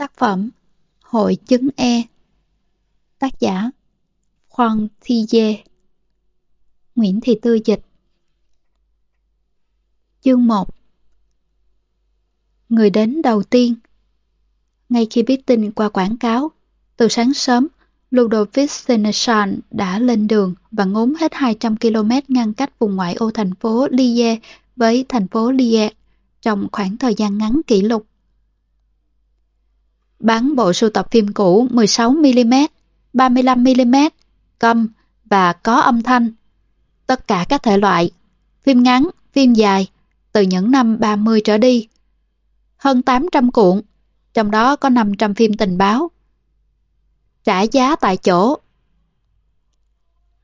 Tác phẩm Hội chứng E. Tác giả Hoàng Thi Dê. Nguyễn Thị Tư Dịch. Chương 1 Người đến đầu tiên. Ngay khi biết tin qua quảng cáo, từ sáng sớm, Ludovic Seneschal đã lên đường và ngốn hết 200 km ngăn cách vùng ngoại ô thành phố Lille với thành phố Lille trong khoảng thời gian ngắn kỷ lục. Bán bộ sưu tập phim cũ 16mm, 35mm, câm và có âm thanh. Tất cả các thể loại, phim ngắn, phim dài, từ những năm 30 trở đi. Hơn 800 cuộn, trong đó có 500 phim tình báo. Trả giá tại chỗ.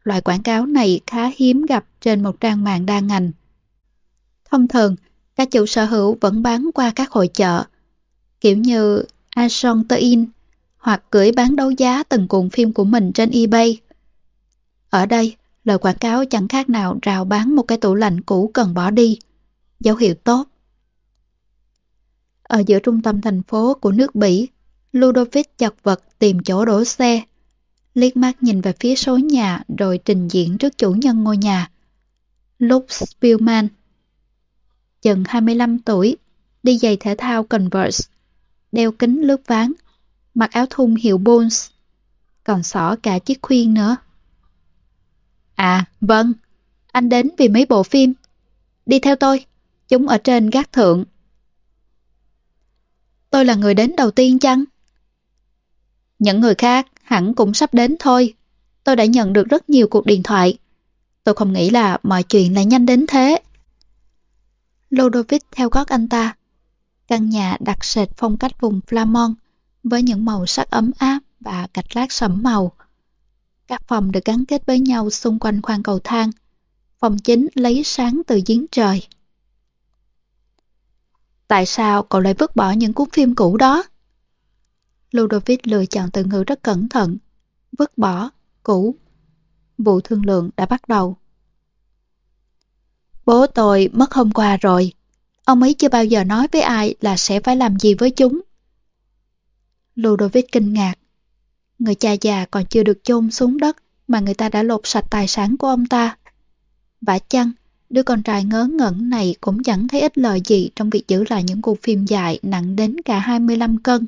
Loại quảng cáo này khá hiếm gặp trên một trang mạng đa ngành. Thông thường, các chủ sở hữu vẫn bán qua các hội chợ, kiểu như Ashantein hoặc gửi bán đấu giá từng cuộn phim của mình trên eBay. Ở đây, lời quảng cáo chẳng khác nào rào bán một cái tủ lạnh cũ cần bỏ đi. Dấu hiệu tốt. Ở giữa trung tâm thành phố của nước Bỉ, Ludovic chật vật tìm chỗ đổ xe. Liếc mắt nhìn về phía số nhà rồi trình diễn trước chủ nhân ngôi nhà. Luke Spielman. Chừng 25 tuổi, đi giày thể thao Converse, đeo kính lướt ván, mặc áo thun hiệu Bones, còn xỏ cả chiếc khuyên nữa. À, vâng, anh đến vì mấy bộ phim. Đi theo tôi, chúng ở trên gác thượng. Tôi là người đến đầu tiên chăng? Những người khác hẳn cũng sắp đến thôi. Tôi đã nhận được rất nhiều cuộc điện thoại. Tôi không nghĩ là mọi chuyện lại nhanh đến thế. Lodovic theo gót anh ta. Căn nhà đặc sệt phong cách vùng Flamand với những màu sắc ấm áp và gạch lát sẫm màu. Các phòng được gắn kết với nhau xung quanh khoang cầu thang. Phòng chính lấy sáng từ giếng trời. Tại sao cậu lại vứt bỏ những cuốn phim cũ đó? Ludovic lựa chọn từ ngữ rất cẩn thận. Vứt bỏ, cũ. Vụ thương lượng đã bắt đầu. Bố tôi mất hôm qua rồi. Ông ấy chưa bao giờ nói với ai là sẽ phải làm gì với chúng. Ludovic kinh ngạc. Người cha già còn chưa được chôn xuống đất mà người ta đã lột sạch tài sản của ông ta. Vả chăng, đứa con trai ngớ ngẩn này cũng chẳng thấy ích lợi gì trong việc giữ lại những cuộc phim dài nặng đến cả 25 cân.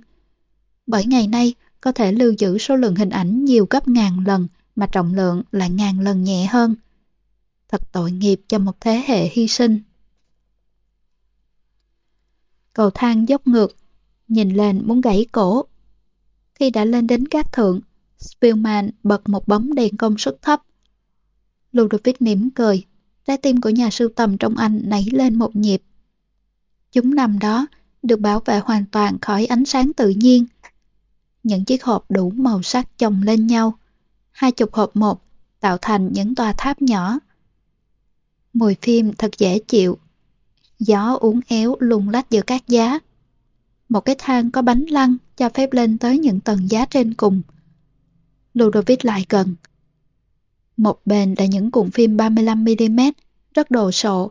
Bởi ngày nay, có thể lưu giữ số lượng hình ảnh nhiều gấp ngàn lần mà trọng lượng lại ngàn lần nhẹ hơn. Thật tội nghiệp cho một thế hệ hy sinh. Cầu thang dốc ngược, nhìn lên muốn gãy cổ. Khi đã lên đến các thượng, Spielman bật một bóng đèn công suất thấp. Ludovic mỉm cười, trái tim của nhà sưu tầm trong anh nảy lên một nhịp. Chúng nằm đó, được bảo vệ hoàn toàn khỏi ánh sáng tự nhiên. Những chiếc hộp đủ màu sắc chồng lên nhau, hai chục hộp một, tạo thành những tòa tháp nhỏ. Mùi phim thật dễ chịu. Gió uốn éo lùng lách giữa các giá. Một cái thang có bánh lăn cho phép lên tới những tầng giá trên cùng. Ludovic lại gần. Một bên là những cuộn phim 35mm, rất đồ sộ,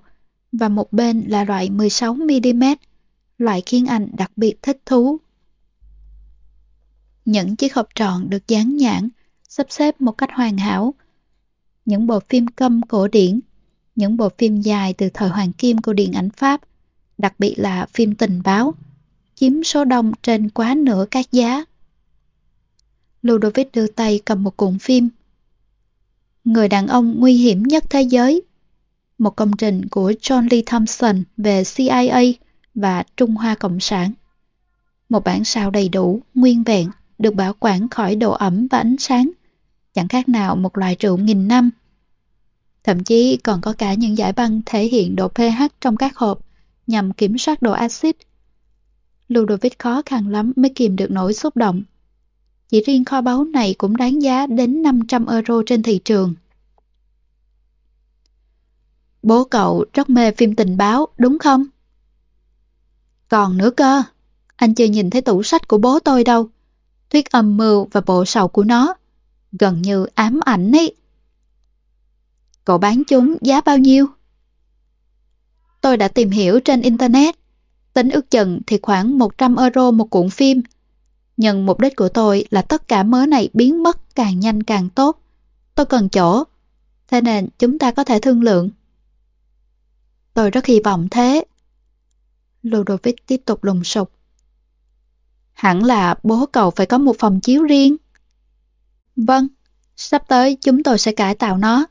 và một bên là loại 16mm, loại khiến anh đặc biệt thích thú. Những chiếc hộp tròn được dán nhãn, sắp xếp một cách hoàn hảo. Những bộ phim câm cổ điển, những bộ phim dài từ thời hoàng kim của điện ảnh Pháp, đặc biệt là phim tình báo, chiếm số đông trên quá nửa các giá. Ludovic đưa tay cầm một cuộn phim. Người đàn ông nguy hiểm nhất thế giới. Một công trình của John Lee Thompson về CIA và Trung Hoa Cộng sản. Một bản sao đầy đủ, nguyên vẹn, được bảo quản khỏi độ ẩm và ánh sáng. Chẳng khác nào một loại rượu nghìn năm. Thậm chí còn có cả những giải băng thể hiện độ pH trong các hộp nhằm kiểm soát độ axit. Ludovic khó khăn lắm mới kìm được nỗi xúc động. Chỉ riêng kho báu này cũng đáng giá đến 500 euro trên thị trường. Bố cậu rất mê phim tình báo, đúng không? Còn nữa cơ, anh chưa nhìn thấy tủ sách của bố tôi đâu. Thuyết âm mưu và bộ sầu của nó, gần như ám ảnh ấy. Cậu bán chúng giá bao nhiêu? Tôi đã tìm hiểu trên Internet. Tính ước chừng thì khoảng 100 euro một cuộn phim. Nhưng mục đích của tôi là tất cả mớ này biến mất càng nhanh càng tốt. Tôi cần chỗ, thế nên chúng ta có thể thương lượng. Tôi rất hy vọng thế. Ludovic tiếp tục lùng sục. Hẳn là bố cậu phải có một phòng chiếu riêng. Vâng, sắp tới chúng tôi sẽ cải tạo nó,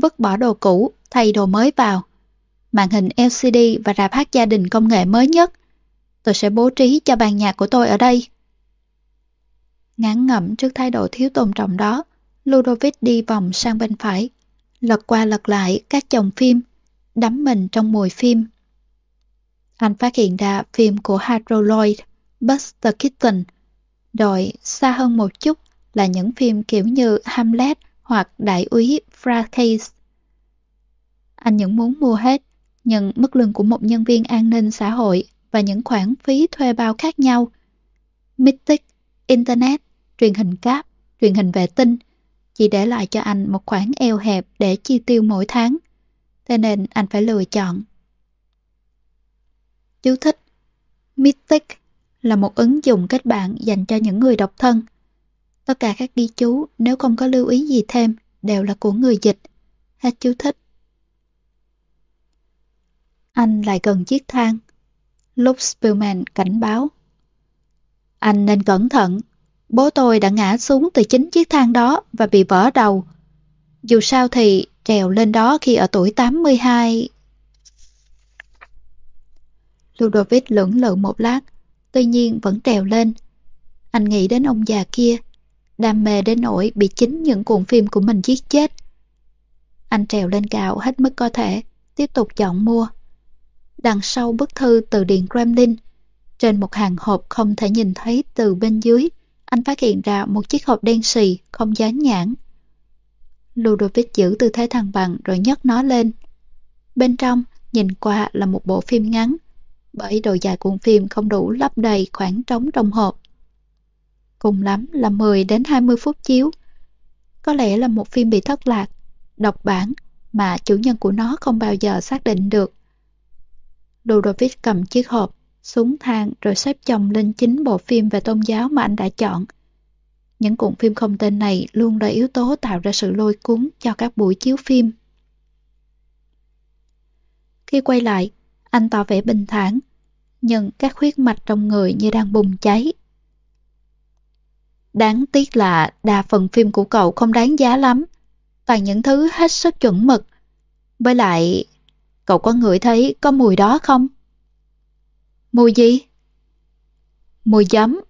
vứt bỏ đồ cũ, thay đồ mới vào. Màn hình LCD và rạp hát gia đình công nghệ mới nhất. Tôi sẽ bố trí cho bàn nhạc của tôi ở đây. Ngán ngẩm trước thái độ thiếu tôn trọng đó, Ludovic đi vòng sang bên phải, lật qua lật lại các chồng phim, đắm mình trong mùi phim. Anh phát hiện ra phim của Harold Lloyd, Buster Keaton, Đội xa hơn một chút là những phim kiểu như Hamlet hoặc Đại úy Frakes. Anh những muốn mua hết, nhưng mức lương của một nhân viên an ninh xã hội và những khoản phí thuê bao khác nhau. Mythic, Internet, truyền hình cáp, truyền hình vệ tinh chỉ để lại cho anh một khoản eo hẹp để chi tiêu mỗi tháng. Thế nên anh phải lựa chọn. Chú thích Mythic là một ứng dụng kết bạn dành cho những người độc thân. Tất cả các ghi chú nếu không có lưu ý gì thêm đều là của người dịch. Hết chú thích. Anh lại gần chiếc thang. Lúc Spillman cảnh báo. Anh nên cẩn thận. Bố tôi đã ngã xuống từ chính chiếc thang đó và bị vỡ đầu. Dù sao thì trèo lên đó khi ở tuổi 82... Ludovic lưỡng lự một lát, tuy nhiên vẫn trèo lên. Anh nghĩ đến ông già kia, đam mê đến nỗi bị chính những cuộn phim của mình giết chết. Anh trèo lên cao hết mức có thể, tiếp tục chọn mua. Đằng sau bức thư từ Điện Kremlin, trên một hàng hộp không thể nhìn thấy từ bên dưới, anh phát hiện ra một chiếc hộp đen xì, không dán nhãn. Ludovic giữ tư thế thăng bằng rồi nhấc nó lên. Bên trong, nhìn qua là một bộ phim ngắn, bởi độ dài cuộn phim không đủ lấp đầy khoảng trống trong hộp. Cùng lắm là 10 đến 20 phút chiếu. Có lẽ là một phim bị thất lạc, độc bản mà chủ nhân của nó không bao giờ xác định được. Ludovic cầm chiếc hộp, xuống thang rồi xếp chồng lên chính bộ phim về tôn giáo mà anh đã chọn. Những cuộn phim không tên này luôn là yếu tố tạo ra sự lôi cuốn cho các buổi chiếu phim. Khi quay lại, anh tỏ vẻ bình thản, nhưng các huyết mạch trong người như đang bùng cháy. Đáng tiếc là đa phần phim của cậu không đáng giá lắm, toàn những thứ hết sức chuẩn mực. Với lại, cậu có ngửi thấy có mùi đó không? Mùi gì? Mùi giấm.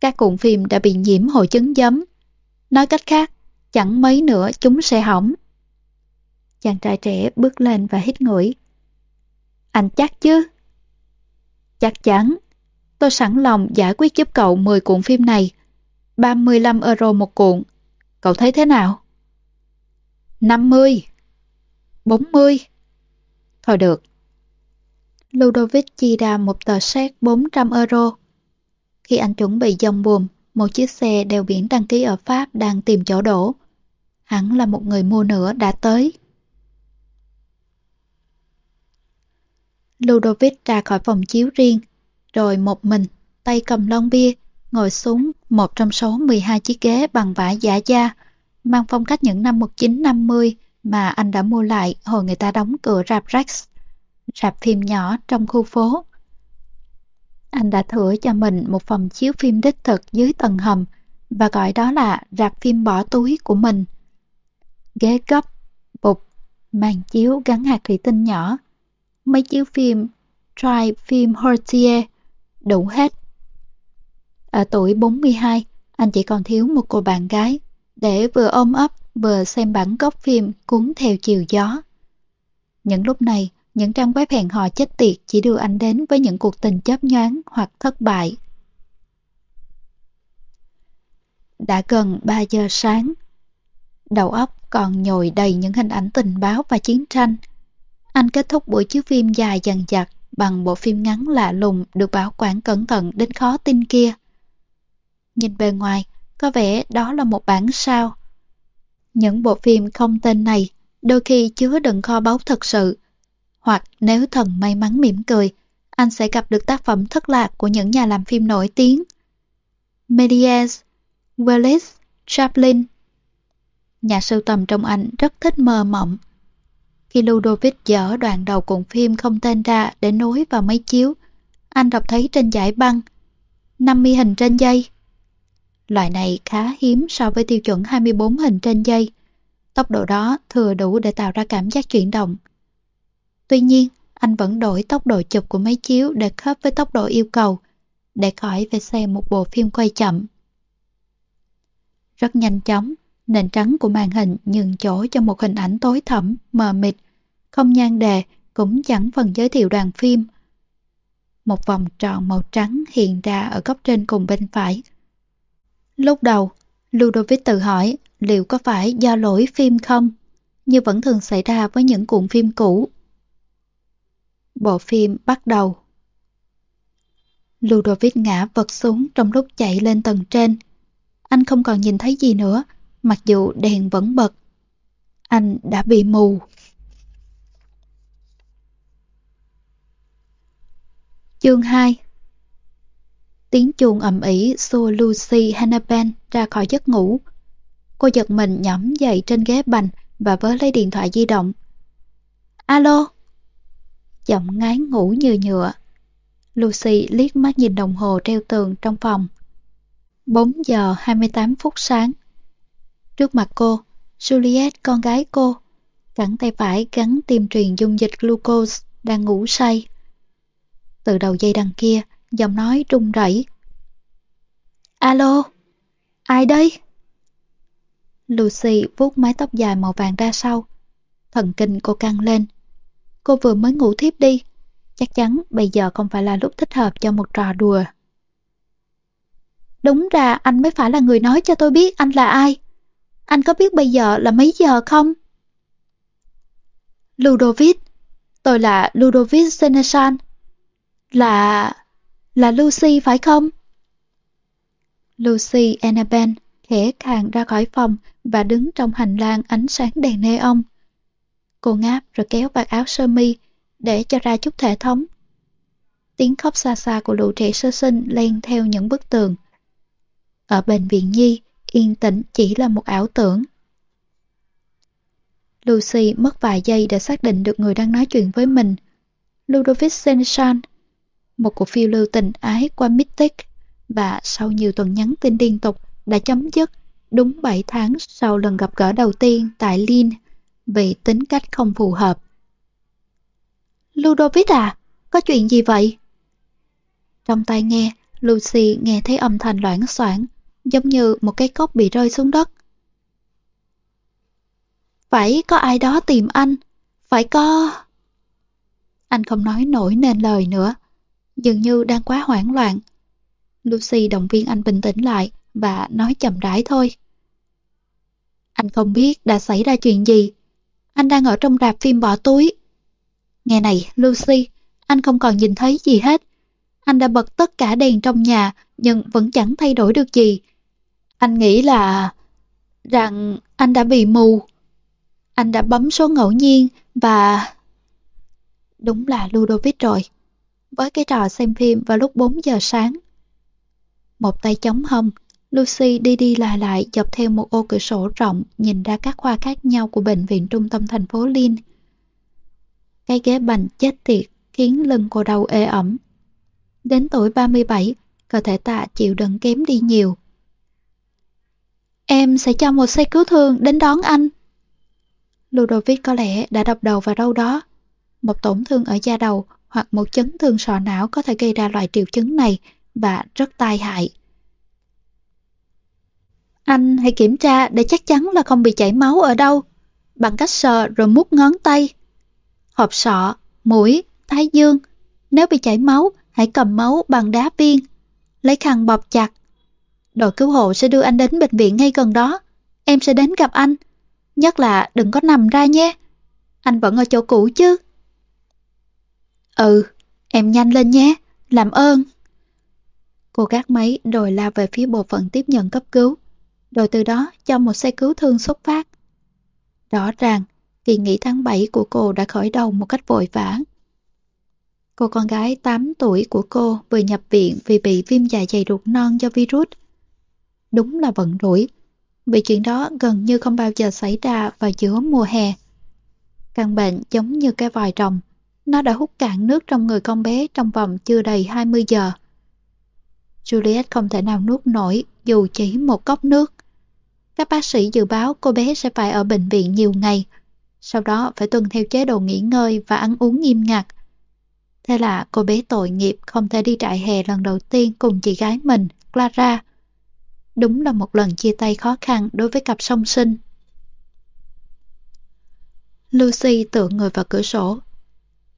Các cuộn phim đã bị nhiễm hội chứng giấm. Nói cách khác, chẳng mấy nữa chúng sẽ hỏng. Chàng trai trẻ bước lên và hít ngửi. Anh chắc chứ? Chắc chắn. Tôi sẵn lòng giải quyết giúp cậu 10 cuộn phim này. 35 euro một cuộn. Cậu thấy thế nào? 50 40 Thôi được. Ludovic chi ra một tờ séc 400 euro. Khi anh chuẩn bị dòng buồm, một chiếc xe đeo biển đăng ký ở Pháp đang tìm chỗ đổ. Hắn là một người mua nữa đã tới. Ludovic ra khỏi phòng chiếu riêng, rồi một mình, tay cầm lon bia, ngồi xuống một trong số 12 chiếc ghế bằng vải giả da, mang phong cách những năm 1950 mà anh đã mua lại hồi người ta đóng cửa rạp Rex, rạp phim nhỏ trong khu phố. Anh đã thửa cho mình một phòng chiếu phim đích thực dưới tầng hầm và gọi đó là rạp phim bỏ túi của mình. Ghế gấp, bục, màn chiếu gắn hạt thủy tinh nhỏ, mấy chiếu phim Try phim Hortier, đủ hết. Ở tuổi 42, anh chỉ còn thiếu một cô bạn gái, để vừa ôm ấp vừa xem bản gốc phim cuốn theo chiều gió. Những lúc này, những trang web hẹn hò chết tiệt chỉ đưa anh đến với những cuộc tình chớp nhoáng hoặc thất bại. Đã gần 3 giờ sáng. Đầu óc còn nhồi đầy những hình ảnh tình báo và chiến tranh. Anh kết thúc buổi chiếu phim dài dằn dặt bằng bộ phim ngắn lạ lùng được bảo quản cẩn thận đến khó tin kia. Nhìn bề ngoài, có vẻ đó là một bản sao. Những bộ phim không tên này đôi khi chứa đựng kho báu thật sự. Hoặc nếu thần may mắn mỉm cười, anh sẽ gặp được tác phẩm thất lạc của những nhà làm phim nổi tiếng. Méliès, Wallace, Chaplin. Nhà sưu tầm trong Anh rất thích mơ mộng. Khi Ludovic dở đoạn đầu cuộn phim không tên ra để nối vào máy chiếu, anh đọc thấy trên giải băng 50 hình trên dây. Loại này khá hiếm so với tiêu chuẩn 24 hình trên giây. Tốc độ đó thừa đủ để tạo ra cảm giác chuyển động. Tuy nhiên, anh vẫn đổi tốc độ chụp của máy chiếu để khớp với tốc độ yêu cầu, để khỏi phải xem một bộ phim quay chậm. Rất nhanh chóng, nền trắng của màn hình nhường chỗ cho một hình ảnh tối thẩm, mờ mịt, không nhan đề, cũng chẳng phần giới thiệu đoàn phim. Một vòng tròn màu trắng hiện ra ở góc trên cùng bên phải. Lúc đầu, Ludovic tự hỏi liệu có phải do lỗi phim không, như vẫn thường xảy ra với những cuộn phim cũ. Bộ phim bắt đầu. Ludovic ngã vật xuống trong lúc chạy lên tầng trên. Anh không còn nhìn thấy gì nữa, mặc dù đèn vẫn bật. Anh đã bị mù. Chương 2 Tiếng chuông ầm ĩ xua Lucy Hannibal ra khỏi giấc ngủ. Cô giật mình nhõm dậy trên ghế bành và vớ lấy điện thoại di động. Alo? Giọng ngái ngủ như nhựa. Lucy liếc mắt nhìn đồng hồ treo tường trong phòng. 4 giờ 28 phút sáng. Trước mặt cô, Juliet con gái cô, cẳng tay phải gắn tiêm truyền dung dịch glucose, đang ngủ say. Từ đầu dây đằng kia, giọng nói run rẩy. Alo, ai đây? Lucy vuốt mái tóc dài màu vàng ra sau. Thần kinh cô căng lên. Cô vừa mới ngủ thiếp đi. Chắc chắn bây giờ không phải là lúc thích hợp cho một trò đùa. Đúng ra anh mới phải là người nói cho tôi biết anh là ai. Anh có biết bây giờ là mấy giờ không? Ludovic. Tôi là Ludovic Senesan. Là là Lucy phải không? Lucy Annabelle khẽ khàng ra khỏi phòng và đứng trong hành lang ánh sáng đèn neon. Cô ngáp rồi kéo vạt áo sơ mi để cho ra chút thể thống. Tiếng khóc xa xa của lũ trẻ sơ sinh len theo những bức tường. Ở bệnh viện Nhi, yên tĩnh chỉ là một ảo tưởng. Lucy mất vài giây để xác định được người đang nói chuyện với mình. Ludovic Senshan một cuộc phiêu lưu tình ái qua Mystic và sau nhiều tuần nhắn tin liên tục đã chấm dứt đúng 7 tháng sau lần gặp gỡ đầu tiên tại Lin vì tính cách không phù hợp. Ludovic à, có chuyện gì vậy? Trong tai nghe, Lucy nghe thấy âm thanh loãng soảng, giống như một cái cốc bị rơi xuống đất. Phải có ai đó tìm anh, phải có... Anh không nói nổi nên lời nữa, dường như đang quá hoảng loạn. Lucy động viên anh bình tĩnh lại và nói chậm rãi thôi. Anh không biết đã xảy ra chuyện gì. Anh đang ở trong rạp phim bỏ túi. Nghe này, Lucy, anh không còn nhìn thấy gì hết. Anh đã bật tất cả đèn trong nhà nhưng vẫn chẳng thay đổi được gì. Anh nghĩ là... rằng anh đã bị mù. Anh đã bấm số ngẫu nhiên và... Đúng là Ludovic rồi. Với cái trò xem phim vào lúc 4 giờ sáng. Một tay chống hông, Lucy đi đi lại lại dọc theo một ô cửa sổ rộng nhìn ra các khoa khác nhau của bệnh viện trung tâm thành phố Lin. Cái ghế bành chết tiệt khiến lưng cô đau ê ẩm. Đến tuổi 37, cơ thể tạ chịu đựng kém đi nhiều. Em sẽ cho một xe cứu thương đến đón anh. Ludovic có lẽ đã đập đầu vào đâu đó. Một tổn thương ở da đầu hoặc một chấn thương sọ não có thể gây ra loại triệu chứng này và rất tai hại. Anh hãy kiểm tra để chắc chắn là không bị chảy máu ở đâu, bằng cách sờ rồi mút ngón tay. Hộp sọ, mũi, thái dương. Nếu bị chảy máu, hãy cầm máu bằng đá viên. Lấy khăn bọc chặt. Đội cứu hộ sẽ đưa anh đến bệnh viện ngay gần đó. Em sẽ đến gặp anh. Nhất là đừng có nằm ra nhé. Anh vẫn ở chỗ cũ chứ. Ừ, em nhanh lên nhé. Làm ơn. Cô gác máy rồi lao về phía bộ phận tiếp nhận cấp cứu rồi từ đó cho một xe cứu thương xuất phát. Rõ ràng, kỳ nghỉ tháng 7 của cô đã khởi đầu một cách vội vã. Cô con gái 8 tuổi của cô vừa nhập viện vì bị viêm dạ dày ruột non do virus. đúng là vận rủi, vì chuyện đó gần như không bao giờ xảy ra vào giữa mùa hè. Căn bệnh giống như cái vòi rồng, nó đã hút cạn nước trong người con bé trong vòng chưa đầy 20 giờ. Juliet không thể nào nuốt nổi dù chỉ một cốc nước. Các bác sĩ dự báo cô bé sẽ phải ở bệnh viện nhiều ngày, sau đó phải tuân theo chế độ nghỉ ngơi và ăn uống nghiêm ngặt. Thế là cô bé tội nghiệp không thể đi trại hè lần đầu tiên cùng chị gái mình, Clara. Đúng là một lần chia tay khó khăn đối với cặp song sinh. Lucy tựa người vào cửa sổ.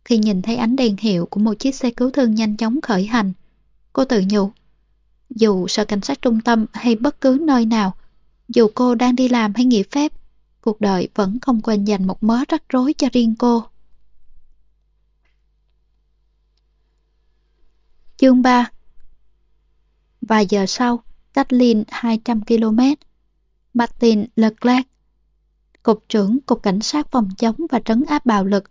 Khi nhìn thấy ánh đèn hiệu của một chiếc xe cứu thương nhanh chóng khởi hành, cô tự nhủ. Dù sở cảnh sát trung tâm hay bất cứ nơi nào, dù cô đang đi làm hay nghỉ phép, cuộc đời vẫn không quên dành một mớ rắc rối cho riêng cô. Chương 3 Vài giờ sau, cách Linh 200 km, Martin Leclerc, Cục trưởng Cục Cảnh sát phòng chống và trấn áp bạo lực,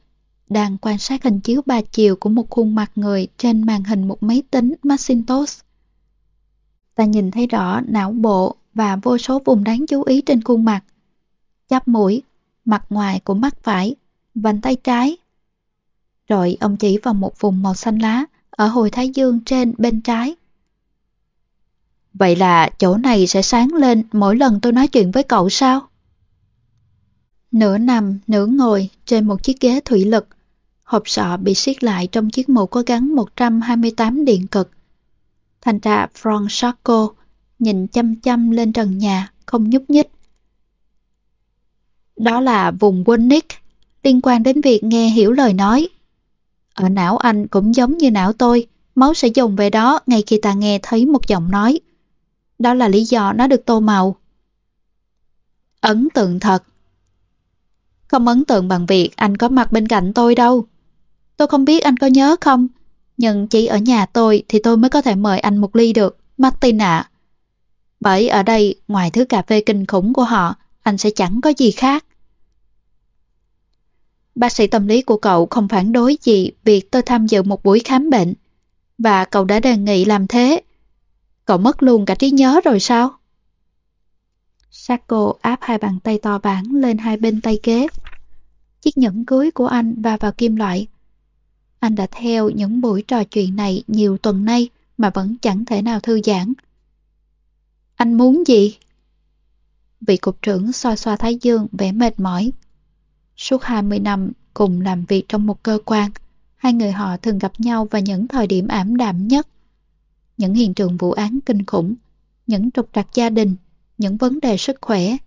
đang quan sát hình chiếu ba chiều của một khuôn mặt người trên màn hình một máy tính Macintosh. Ta nhìn thấy rõ não bộ và vô số vùng đáng chú ý trên khuôn mặt. Chắp mũi, mặt ngoài của mắt phải, vành tay trái. Rồi ông chỉ vào một vùng màu xanh lá ở hồi thái dương trên bên trái. Vậy là chỗ này sẽ sáng lên mỗi lần tôi nói chuyện với cậu sao? Nửa nằm, nửa ngồi trên một chiếc ghế thủy lực. Hộp sọ bị siết lại trong chiếc mũ có gắn 128 điện cực. Thành ra Frank Sarko nhìn chăm chăm lên trần nhà, không nhúc nhích. Đó là vùng Winnick, liên quan đến việc nghe hiểu lời nói. Ở não anh cũng giống như não tôi, máu sẽ dùng về đó ngay khi ta nghe thấy một giọng nói. Đó là lý do nó được tô màu. Ấn tượng thật. Không ấn tượng bằng việc anh có mặt bên cạnh tôi đâu. Tôi không biết anh có nhớ không, nhưng chỉ ở nhà tôi thì tôi mới có thể mời anh một ly được, Martin ạ. Bởi ở đây, ngoài thứ cà phê kinh khủng của họ, anh sẽ chẳng có gì khác. Bác sĩ tâm lý của cậu không phản đối gì việc tôi tham dự một buổi khám bệnh. Và cậu đã đề nghị làm thế. Cậu mất luôn cả trí nhớ rồi sao? Sako áp hai bàn tay to bản lên hai bên tay kế Chiếc nhẫn cưới của anh va vào kim loại. Anh đã theo những buổi trò chuyện này nhiều tuần nay mà vẫn chẳng thể nào thư giãn. Anh muốn gì? Vị cục trưởng xoa xoa thái dương vẻ mệt mỏi. Suốt 20 năm cùng làm việc trong một cơ quan, hai người họ thường gặp nhau vào những thời điểm ảm đạm nhất. Những hiện trường vụ án kinh khủng, những trục trặc gia đình, những vấn đề sức khỏe.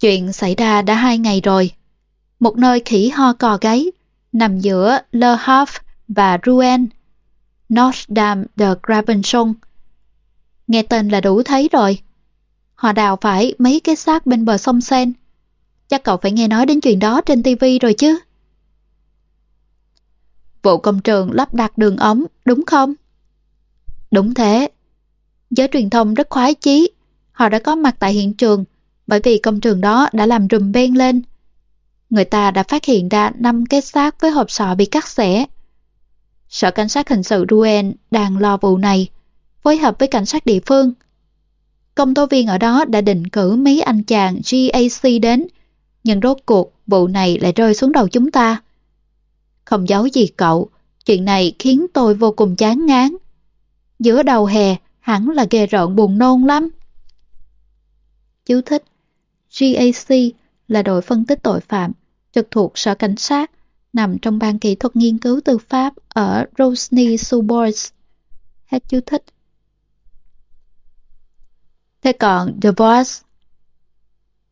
Chuyện xảy ra đã hai ngày rồi. Một nơi khỉ ho cò gáy, nằm giữa Le Havre và Rouen, Notre Dame de Gravenchon. Nghe tên là đủ thấy rồi. Họ đào phải mấy cái xác bên bờ sông Sen. Chắc cậu phải nghe nói đến chuyện đó trên tivi rồi chứ. Vụ công trường lắp đặt đường ống, đúng không? Đúng thế. Giới truyền thông rất khoái chí. Họ đã có mặt tại hiện trường bởi vì công trường đó đã làm rùm ben lên. Người ta đã phát hiện ra 5 cái xác với hộp sọ bị cắt xẻ. Sở Cảnh sát Hình sự Rouen đang lo vụ này, phối hợp với cảnh sát địa phương. Công tố viên ở đó đã định cử mấy anh chàng GAC đến, nhưng rốt cuộc vụ này lại rơi xuống đầu chúng ta. Không giấu gì cậu, chuyện này khiến tôi vô cùng chán ngán. Giữa đầu hè, hẳn là ghê rợn buồn nôn lắm. Chú thích GAC là đội phân tích tội phạm, trực thuộc Sở Cảnh sát, nằm trong ban kỹ thuật nghiên cứu tư pháp ở Rosny Subois. Hết chú thích. Thế còn The Voice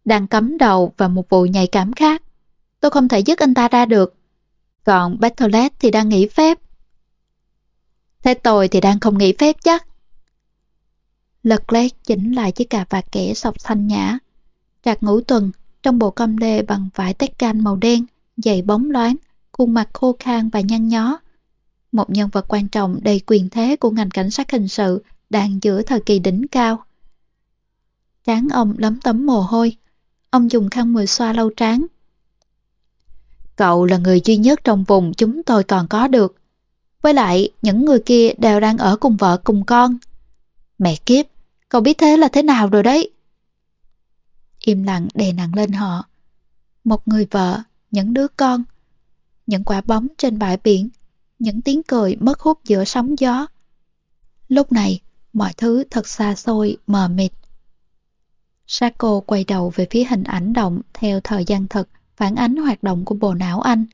đang cắm đầu vào một vụ nhạy cảm khác. Tôi không thể dứt anh ta ra được. Còn Battle thì đang nghỉ phép. Thế tôi thì đang không nghỉ phép chắc. Lật lét chỉnh lại chiếc cà vạt kẻ sọc xanh nhã. Trạc ngũ tuần, trong bộ com lê bằng vải tét can màu đen, dày bóng loáng, khuôn mặt khô khan và nhăn nhó. Một nhân vật quan trọng đầy quyền thế của ngành cảnh sát hình sự đang giữa thời kỳ đỉnh cao. Trán ông lấm tấm mồ hôi. Ông dùng khăn mùi xoa lau trán. Cậu là người duy nhất trong vùng chúng tôi còn có được. Với lại, những người kia đều đang ở cùng vợ cùng con. Mẹ kiếp, cậu biết thế là thế nào rồi đấy? Im lặng đè nặng lên họ. Một người vợ, những đứa con, những quả bóng trên bãi biển, những tiếng cười mất hút giữa sóng gió. Lúc này, mọi thứ thật xa xôi, mờ mịt. Sako quay đầu về phía hình ảnh động theo thời gian thực, phản ánh hoạt động của bộ não anh.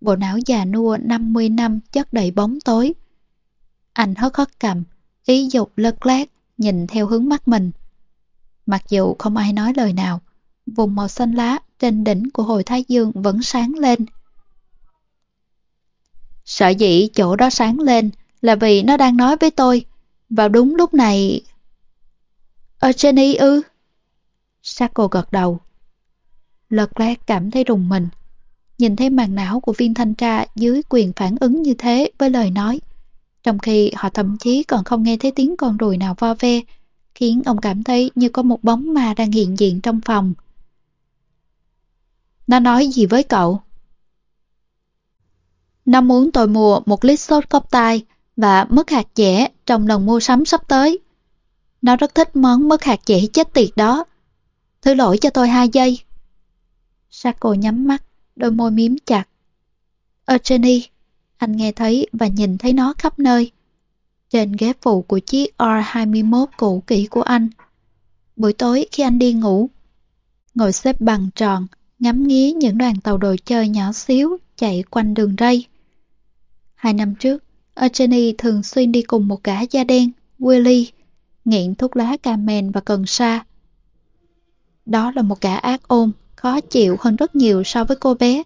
Bộ não già nua 50 năm chất đầy bóng tối. Anh hất hất cầm, ý dục lất lát, nhìn theo hướng mắt mình. Mặc dù không ai nói lời nào, vùng màu xanh lá trên đỉnh của hồi Thái Dương vẫn sáng lên. Sợ dĩ chỗ đó sáng lên là vì nó đang nói với tôi. Vào đúng lúc này... Ở Jenny ư? Sako gật đầu. Lật lát cảm thấy rùng mình. Nhìn thấy màn não của viên thanh tra dưới quyền phản ứng như thế với lời nói. Trong khi họ thậm chí còn không nghe thấy tiếng con ruồi nào vo ve, khiến ông cảm thấy như có một bóng ma đang hiện diện trong phòng. Nó nói gì với cậu? Nó muốn tôi mua một lít sốt cốc tai và mứt hạt dẻ trong lần mua sắm sắp tới. Nó rất thích món mứt hạt dẻ chết tiệt đó. Thứ lỗi cho tôi hai giây. Sako nhắm mắt, đôi môi miếm chặt. Eugenie, Jenny, anh nghe thấy và nhìn thấy nó khắp nơi. Trên ghế phụ của chiếc R21 cũ kỹ của anh. Buổi tối khi anh đi ngủ, ngồi xếp bằng tròn, ngắm nghía những đoàn tàu đồ chơi nhỏ xíu chạy quanh đường ray. Hai năm trước, Eugenie thường xuyên đi cùng một gã da đen, Willie, nghiện thuốc lá cà mền và cần sa. Đó là một gã ác ôn, khó chịu hơn rất nhiều so với cô bé,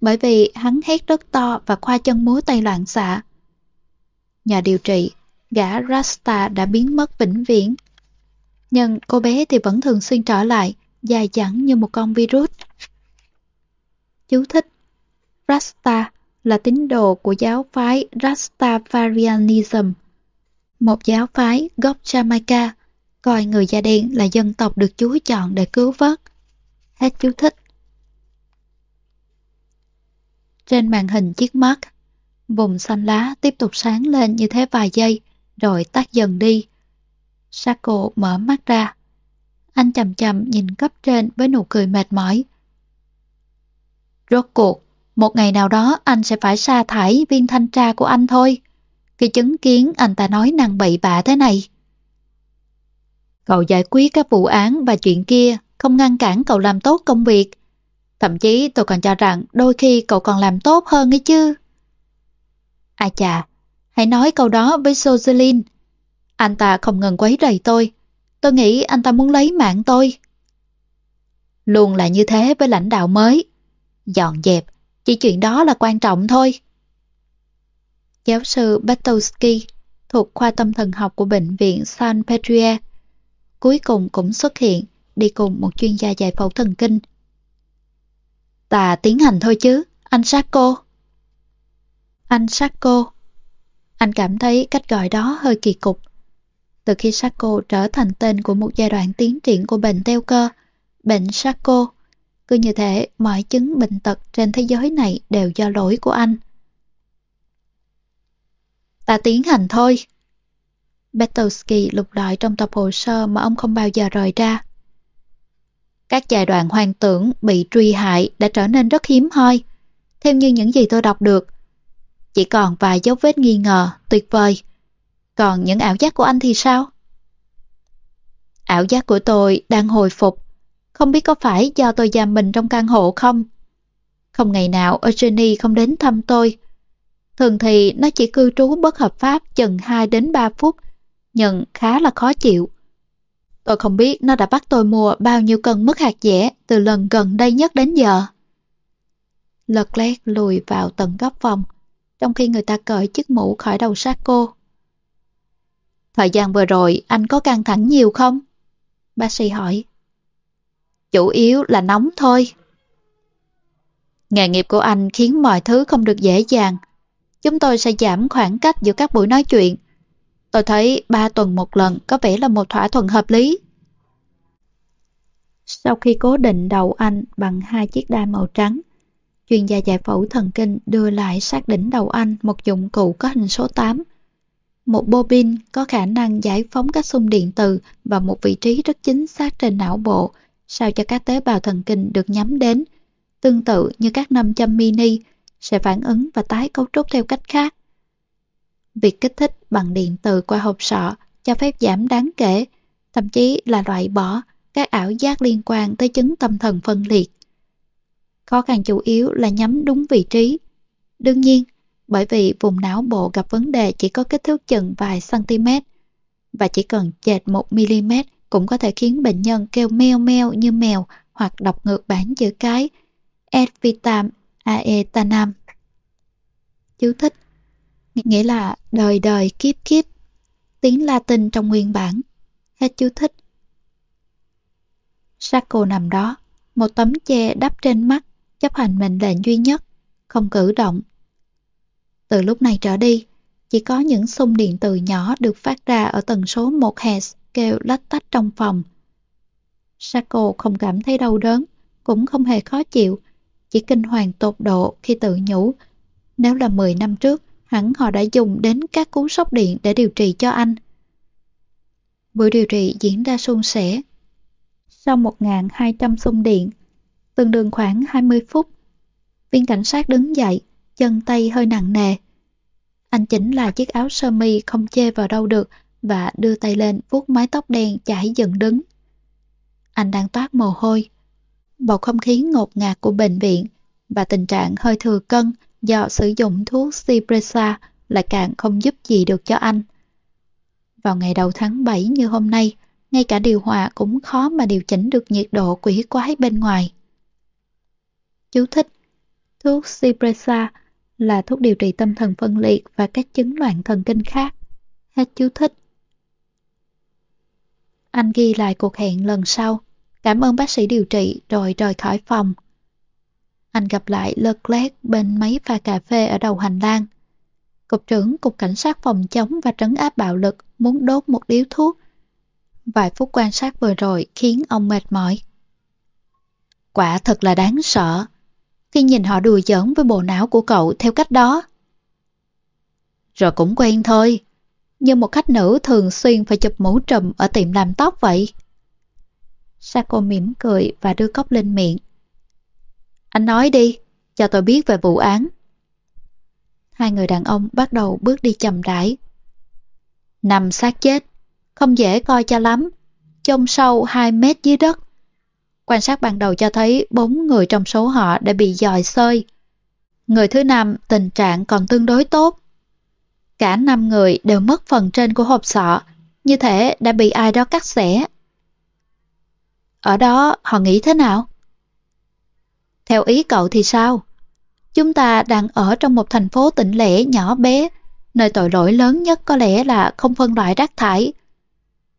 bởi vì hắn hét rất to và khoa chân múa tay loạn xạ. Nhà điều trị, gã Rasta đã biến mất vĩnh viễn. Nhưng cô bé thì vẫn thường xuyên trở lại, dài dẳng như một con virus. Chú thích Rasta là tín đồ của giáo phái Rastafarianism, một giáo phái gốc Jamaica, coi người da đen là dân tộc được Chúa chọn để cứu vớt. Hết chú thích. Trên màn hình chiếc mắt, vùng xanh lá tiếp tục sáng lên như thế vài giây, rồi tắt dần đi. Sako mở mắt ra. Anh chầm chầm nhìn cấp trên với nụ cười mệt mỏi. Rốt cuộc, một ngày nào đó anh sẽ phải sa thải viên thanh tra của anh thôi. Khi chứng kiến anh ta nói năng bậy bạ thế này. Cậu giải quyết các vụ án và chuyện kia không ngăn cản cậu làm tốt công việc. Thậm chí tôi còn cho rằng đôi khi cậu còn làm tốt hơn ấy chứ. À chà, hãy nói câu đó với Sozalin. Anh ta không ngừng quấy rầy tôi. Tôi nghĩ anh ta muốn lấy mạng tôi. Luôn là như thế với lãnh đạo mới. Dọn dẹp, chỉ chuyện đó là quan trọng thôi. Giáo sư Batowski thuộc khoa tâm thần học của bệnh viện San Petria cuối cùng cũng xuất hiện đi cùng một chuyên gia giải phẫu thần kinh. Ta tiến hành thôi chứ, anh Sako. Anh Sacco. Anh cảm thấy cách gọi đó hơi kỳ cục. Từ khi Sacco trở thành tên của một giai đoạn tiến triển của bệnh teo cơ, bệnh Sacco, cứ như thế, mọi chứng bệnh tật trên thế giới này đều do lỗi của anh. Ta tiến hành thôi. Betowski lục lọi trong tập hồ sơ mà ông không bao giờ rời ra. Các giai đoạn hoang tưởng bị truy hại đã trở nên rất hiếm hoi, theo như những gì tôi đọc được. Chỉ còn vài dấu vết nghi ngờ, tuyệt vời. Còn những ảo giác của anh thì sao? Ảo giác của tôi đang hồi phục, không biết có phải do tôi giam mình trong căn hộ không? Không ngày nào Eugenie không đến thăm tôi. Thường thì nó chỉ cư trú bất hợp pháp chừng 2 đến 3 phút, nhận khá là khó chịu. Tôi không biết nó đã bắt tôi mua bao nhiêu cân mất hạt dẻ từ lần gần đây nhất đến giờ. Lật lét lùi vào tận góc phòng, trong khi người ta cởi chiếc mũ khỏi đầu sát cô. Thời gian vừa rồi anh có căng thẳng nhiều không? Bác sĩ hỏi chủ yếu là nóng thôi. Nghề nghiệp của anh khiến mọi thứ không được dễ dàng. Chúng tôi sẽ giảm khoảng cách giữa các buổi nói chuyện. Tôi thấy ba tuần một lần có vẻ là một thỏa thuận hợp lý. Sau khi cố định đầu anh bằng hai chiếc đai màu trắng, chuyên gia giải phẫu thần kinh đưa lại sát đỉnh đầu anh một dụng cụ có hình số 8. Một bobin có khả năng giải phóng các xung điện từ vào một vị trí rất chính xác trên não bộ, sao cho các tế bào thần kinh được nhắm đến. Tương tự như các nam châm mini, sẽ phản ứng và tái cấu trúc theo cách khác. Việc kích thích bằng điện từ qua hộp sọ cho phép giảm đáng kể, thậm chí là loại bỏ các ảo giác liên quan tới chứng tâm thần phân liệt. Khó khăn chủ yếu là nhắm đúng vị trí. Đương nhiên, bởi vì vùng não bộ gặp vấn đề chỉ có kích thước chừng vài cm và chỉ cần chệch 1 mm cũng có thể khiến bệnh nhân kêu meo meo như mèo hoặc đọc ngược bản chữ cái Advitam aetanam. Chú thích nghĩa là đời đời kiếp kiếp. Tiếng Latin trong nguyên bản. Hết chú thích. Sacco nằm đó, một tấm che đắp trên mắt, chấp hành mệnh lệnh duy nhất, không cử động. Từ lúc này trở đi, chỉ có những xung điện từ nhỏ được phát ra ở tần số 1 Hz kêu lách tách trong phòng. Sako không cảm thấy đau đớn, cũng không hề khó chịu, chỉ kinh hoàng tột độ khi tự nhủ. Nếu là 10 năm trước, hẳn họ đã dùng đến các cú sốc điện để điều trị cho anh. Buổi điều trị diễn ra suôn sẻ. Sau 1.200 xung điện, tương đương khoảng 20 phút, viên cảnh sát đứng dậy, chân tay hơi nặng nề. Anh chỉnh lại chiếc áo sơ mi không chê vào đâu được và đưa tay lên vuốt mái tóc đen chảy dựng đứng. Anh đang toát mồ hôi. Bầu không khí ngột ngạt của bệnh viện và tình trạng hơi thừa cân do sử dụng thuốc Cipressa lại càng không giúp gì được cho anh. Vào ngày đầu tháng 7 như hôm nay, ngay cả điều hòa cũng khó mà điều chỉnh được nhiệt độ quỷ quái bên ngoài. Chú thích Thuốc Cipressa là thuốc điều trị tâm thần phân liệt và các chứng loạn thần kinh khác. Hết chú thích. Anh ghi lại cuộc hẹn lần sau. Cảm ơn bác sĩ điều trị, rồi rời khỏi phòng. Anh gặp lại Leclerc bên máy pha cà phê ở đầu hành lang. Cục trưởng Cục Cảnh sát phòng chống và trấn áp bạo lực muốn đốt một điếu thuốc. Vài phút quan sát vừa rồi khiến ông mệt mỏi. Quả thật là đáng sợ khi nhìn họ đùa giỡn với bộ não của cậu theo cách đó. Rồi cũng quen thôi, như một khách nữ thường xuyên phải chụp mũ trùm ở tiệm làm tóc vậy. Sako mỉm cười và đưa cốc lên miệng. Anh nói đi, cho tôi biết về vụ án. Hai người đàn ông bắt đầu bước đi chậm rãi. Nằm sát chết, không dễ coi cho lắm, chôn sâu 2 mét dưới đất. Quan sát ban đầu cho thấy bốn người trong số họ đã bị dòi sơi. Người thứ năm tình trạng còn tương đối tốt. Cả năm người đều mất phần trên của hộp sọ, như thể đã bị ai đó cắt xẻ. Ở đó họ nghĩ thế nào? Theo ý cậu thì sao? Chúng ta đang ở trong một thành phố tỉnh lẻ nhỏ bé, nơi tội lỗi lớn nhất có lẽ là không phân loại rác thải.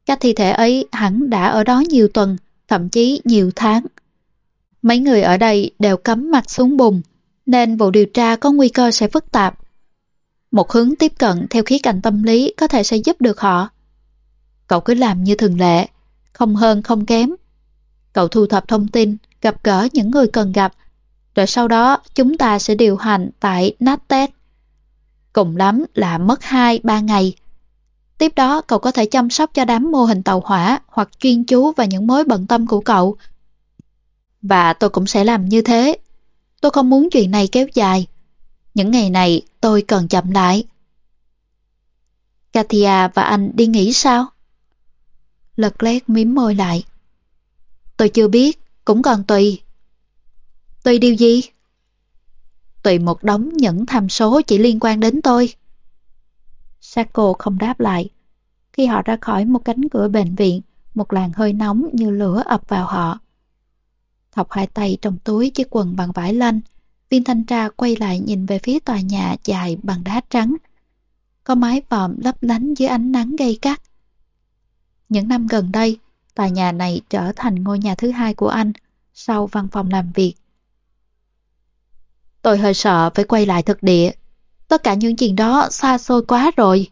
Các thi thể ấy hẳn đã ở đó nhiều tuần, thậm chí nhiều tháng. Mấy người ở đây đều cắm mặt xuống bùn, nên vụ điều tra có nguy cơ sẽ phức tạp. Một hướng tiếp cận theo khía cạnh tâm lý có thể sẽ giúp được họ. Cậu cứ làm như thường lệ, không hơn không kém. Cậu thu thập thông tin, gặp gỡ những người cần gặp, rồi sau đó chúng ta sẽ điều hành tại Natet. Cùng lắm là mất 2-3 ngày. Tiếp đó cậu có thể chăm sóc cho đám mô hình tàu hỏa hoặc chuyên chú vào những mối bận tâm của cậu. Và tôi cũng sẽ làm như thế. Tôi không muốn chuyện này kéo dài. Những ngày này tôi cần chậm lại. Katia và anh đi nghỉ sao? Lật lét miếm môi lại. Tôi chưa biết, cũng còn tùy. Tùy điều gì? Tùy một đống những tham số chỉ liên quan đến tôi. Sako không đáp lại. Khi họ ra khỏi một cánh cửa bệnh viện, một làn hơi nóng như lửa ập vào họ. Thọc hai tay trong túi chiếc quần bằng vải lanh, viên thanh tra quay lại nhìn về phía tòa nhà dài bằng đá trắng. Có mái vòm lấp lánh dưới ánh nắng gay cắt. Những năm gần đây, tòa nhà này trở thành ngôi nhà thứ hai của anh sau văn phòng làm việc. Tôi hơi sợ phải quay lại thực địa. Tất cả những chuyện đó xa xôi quá rồi.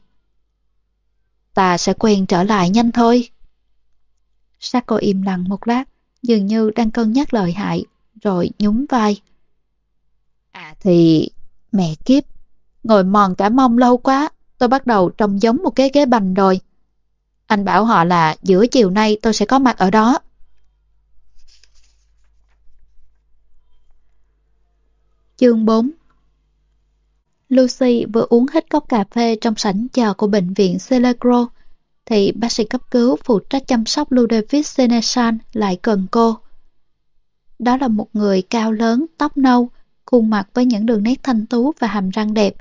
Ta sẽ quen trở lại nhanh thôi. Sako im lặng một lát, dường như đang cân nhắc lời hại, rồi nhún vai. À thì... mẹ kiếp, ngồi mòn cả mông lâu quá, Tôi bắt đầu trông giống một cái ghế bành rồi. Anh bảo họ là giữa chiều nay tôi sẽ có mặt ở đó. Chương 4 Lucy vừa uống hết cốc cà phê trong sảnh chờ của bệnh viện Celegro thì bác sĩ cấp cứu phụ trách chăm sóc Ludovic Senesan lại cần cô. Đó là một người cao lớn, tóc nâu, khuôn mặt với những đường nét thanh tú và hàm răng đẹp.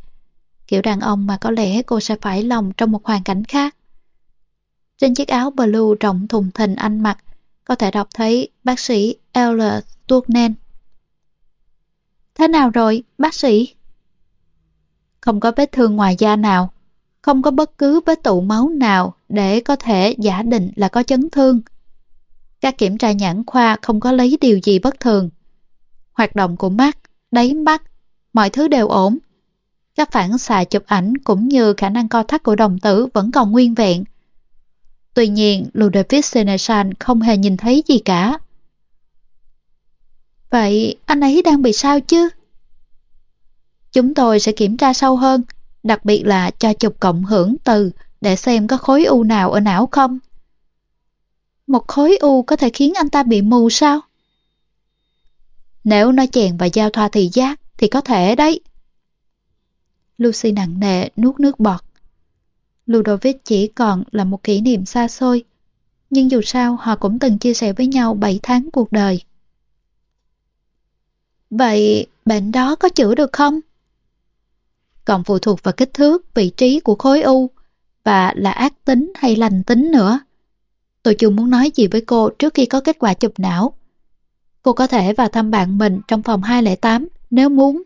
Kiểu đàn ông mà có lẽ cô sẽ phải lòng trong một hoàn cảnh khác. Trên chiếc áo blue rộng thùng thình anh mặc, có thể đọc thấy bác sĩ L. Tournen. Thế nào rồi, bác sĩ? Không có vết thương ngoài da nào, không có bất cứ vết tụ máu nào để có thể giả định là có chấn thương. Các kiểm tra nhãn khoa không có lấy điều gì bất thường. Hoạt động của mắt, đáy mắt, mọi thứ đều ổn. Các phản xạ chụp ảnh cũng như khả năng co thắt của đồng tử vẫn còn nguyên vẹn. Tuy nhiên, Ludovic Senesan không hề nhìn thấy gì cả. Vậy anh ấy đang bị sao chứ? Chúng tôi sẽ kiểm tra sâu hơn, đặc biệt là cho chụp cộng hưởng từ để xem có khối u nào ở não không. Một khối u có thể khiến anh ta bị mù sao? Nếu nó chèn và giao thoa thị giác thì có thể đấy. Lucy nặng nề nuốt nước bọt. Ludovic chỉ còn là một kỷ niệm xa xôi, nhưng dù sao họ cũng từng chia sẻ với nhau 7 tháng cuộc đời. Vậy bệnh đó có chữa được không? Còn phụ thuộc vào kích thước, vị trí của khối u và là ác tính hay lành tính nữa. Tôi chưa muốn nói gì với cô trước khi có kết quả chụp não. Cô có thể vào thăm bạn mình trong phòng 208 nếu muốn.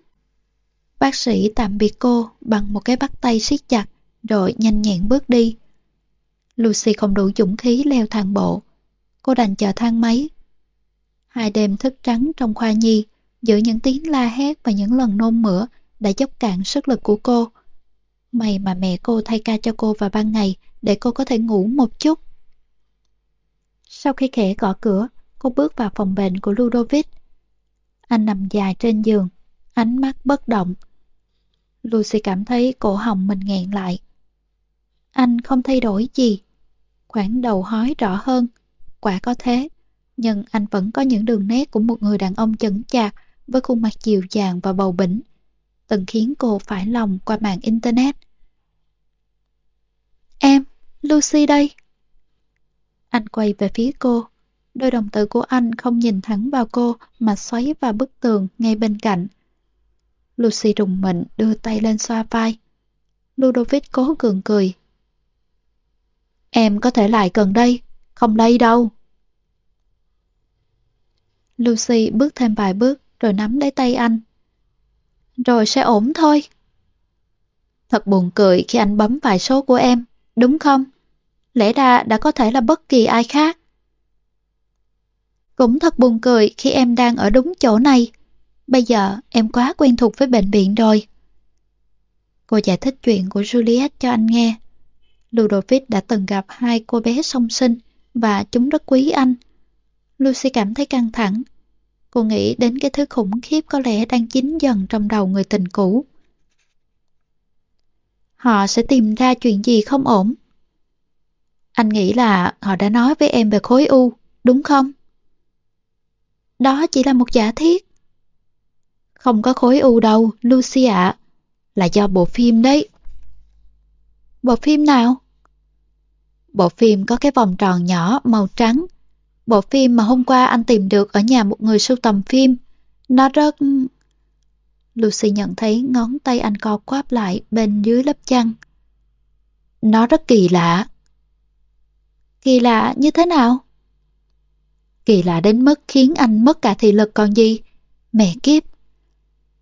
Bác sĩ tạm biệt cô bằng một cái bắt tay siết chặt rồi nhanh nhẹn bước đi. Lucy không đủ dũng khí leo thang bộ. Cô đành chờ thang máy. Hai đêm thức trắng trong khoa nhi, giữa những tiếng la hét và những lần nôn mửa đã dốc cạn sức lực của cô. May mà mẹ cô thay ca cho cô vào ban ngày để cô có thể ngủ một chút. Sau khi khẽ gõ cửa, cô bước vào phòng bệnh của Ludovic. Anh nằm dài trên giường, ánh mắt bất động. Lucy cảm thấy cổ họng mình nghẹn lại. Anh không thay đổi gì. Khoảng đầu hói rõ hơn, quả có thế. Nhưng anh vẫn có những đường nét của một người đàn ông chững chạc với khuôn mặt dịu dàng và bầu bỉnh, từng khiến cô phải lòng qua mạng Internet. Em, Lucy đây. Anh quay về phía cô. Đôi đồng tử của anh không nhìn thẳng vào cô mà xoáy vào bức tường ngay bên cạnh. Lucy rùng mình đưa tay lên xoa vai. Ludovic cố cường cười. Em có thể lại gần đây, không đây đâu. Lucy bước thêm vài bước rồi nắm lấy tay anh. Rồi sẽ ổn thôi. Thật buồn cười khi anh bấm vài số của em, đúng không? Lẽ ra đã có thể là bất kỳ ai khác. Cũng thật buồn cười khi em đang ở đúng chỗ này. Bây giờ em quá quen thuộc với bệnh viện rồi. Cô giải thích chuyện của Juliet cho anh nghe. Ludovic đã từng gặp hai cô bé song sinh và chúng rất quý anh. Lucy cảm thấy căng thẳng. Cô nghĩ đến cái thứ khủng khiếp có lẽ đang chín dần trong đầu người tình cũ. Họ sẽ tìm ra chuyện gì không ổn. Anh nghĩ là họ đã nói với em về khối u, đúng không? Đó chỉ là một giả thiết. Không có khối u đâu, Lucy ạ. Là do bộ phim đấy. Bộ phim nào? Bộ phim có cái vòng tròn nhỏ màu trắng. Bộ phim mà hôm qua anh tìm được ở nhà một người sưu tầm phim. Nó rất... Lucy nhận thấy ngón tay anh co quắp lại bên dưới lớp chăn. Nó rất kỳ lạ. Kỳ lạ như thế nào? Kỳ lạ đến mức khiến anh mất cả thị lực còn gì. Mẹ kiếp!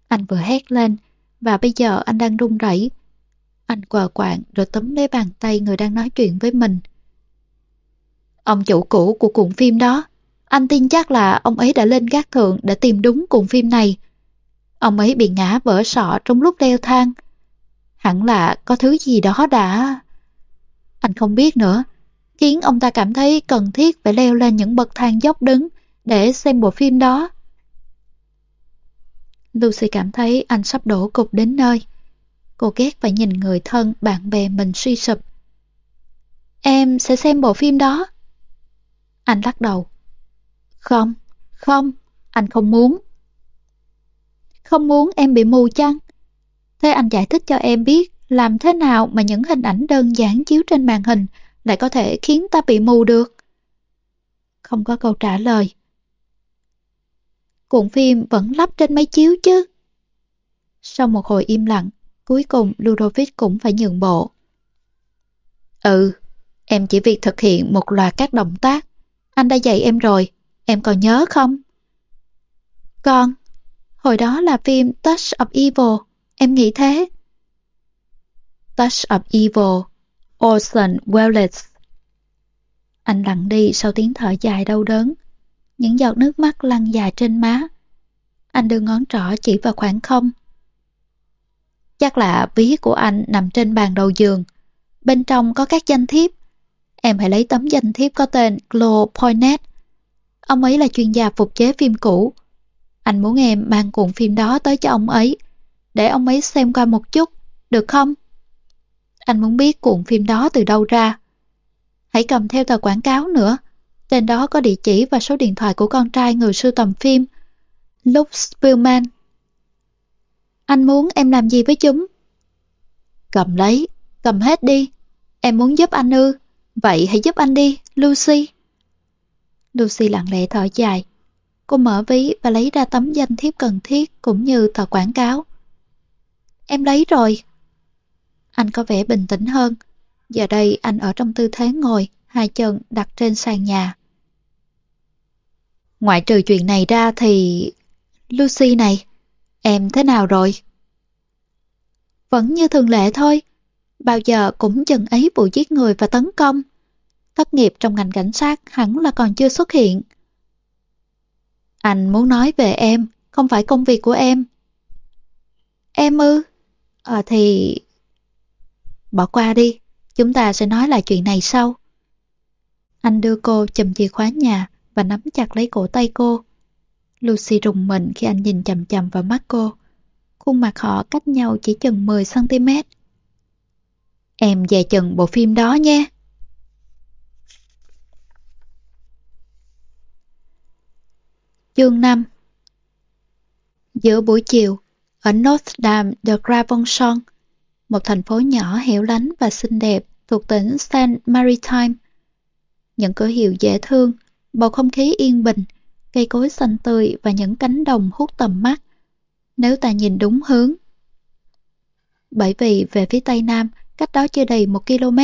Anh vừa hét lên, và bây giờ anh đang run rẩy. Anh quờ quạng rồi tấm lấy bàn tay người đang nói chuyện với mình. Ông chủ cũ của cuộn phim đó, anh tin chắc là ông ấy đã lên gác thượng để tìm đúng cuộn phim này. Ông ấy bị ngã vỡ sọ trong lúc leo thang. Hẳn là có thứ gì đó đã... Anh không biết nữa, khiến ông ta cảm thấy cần thiết phải leo lên những bậc thang dốc đứng để xem bộ phim đó. Lucy cảm thấy anh sắp đổ cục đến nơi. Cô ghét phải nhìn người thân, bạn bè mình suy sụp. Em sẽ xem bộ phim đó. Anh lắc đầu. Không, không, anh không muốn. Không muốn em bị mù chăng? Thế anh giải thích cho em biết làm thế nào mà những hình ảnh đơn giản chiếu trên màn hình lại có thể khiến ta bị mù được? Không có câu trả lời. Cuộn phim vẫn lắp trên máy chiếu chứ? Sau một hồi im lặng, cuối cùng Ludovic cũng phải nhường bộ. Ừ, em chỉ việc thực hiện một loạt các động tác. Anh đã dạy em rồi, em còn nhớ không? Con, hồi đó là phim Touch of Evil, em nghĩ thế. Touch of Evil, Orson Welles. Anh lặng đi sau tiếng thở dài đau đớn. Những giọt nước mắt lăn dài trên má. Anh đưa ngón trỏ chỉ vào khoảng không. Chắc là ví của anh nằm trên bàn đầu giường. Bên trong có các danh thiếp. Em hãy lấy tấm danh thiếp có tên Claude Poinet. Ông ấy là chuyên gia phục chế phim cũ. Anh muốn em mang cuộn phim đó tới cho ông ấy, để ông ấy xem qua một chút, được không? Anh muốn biết cuộn phim đó từ đâu ra. Hãy cầm theo tờ quảng cáo nữa. Tên đó có địa chỉ và số điện thoại của con trai người sưu tầm phim. Luke Spielman. Anh muốn em làm gì với chúng? Cầm lấy, cầm hết đi. Em muốn giúp anh ư? Vậy hãy giúp anh đi, Lucy. Lucy lặng lẽ thở dài. Cô mở ví và lấy ra tấm danh thiếp cần thiết cũng như tờ quảng cáo. Em lấy rồi. Anh có vẻ bình tĩnh hơn. Giờ đây anh ở trong tư thế ngồi, hai chân đặt trên sàn nhà. Ngoại trừ chuyện này ra thì... Lucy này, em thế nào rồi? Vẫn như thường lệ thôi. Bao giờ cũng chừng ấy vụ giết người và tấn công. Thất nghiệp trong ngành cảnh sát hẳn là còn chưa xuất hiện. Anh muốn nói về em, không phải công việc của em. Em ư? Ờ thì... Bỏ qua đi, chúng ta sẽ nói lại chuyện này sau. Anh đưa cô chùm chìa khóa nhà và nắm chặt lấy cổ tay cô. Lucy rùng mình khi anh nhìn chầm chầm vào mắt cô. Khuôn mặt họ cách nhau chỉ chừng 10cm. Em về chừng bộ phim đó nhé. Chương 5 Giữa buổi chiều, ở North Dam de Gravenson, một thành phố nhỏ hẻo lánh và xinh đẹp thuộc tỉnh Saint Maritime, những cửa hiệu dễ thương, bầu không khí yên bình, cây cối xanh tươi và những cánh đồng hút tầm mắt. Nếu ta nhìn đúng hướng. Bởi vì về phía tây nam, cách đó chưa đầy một km,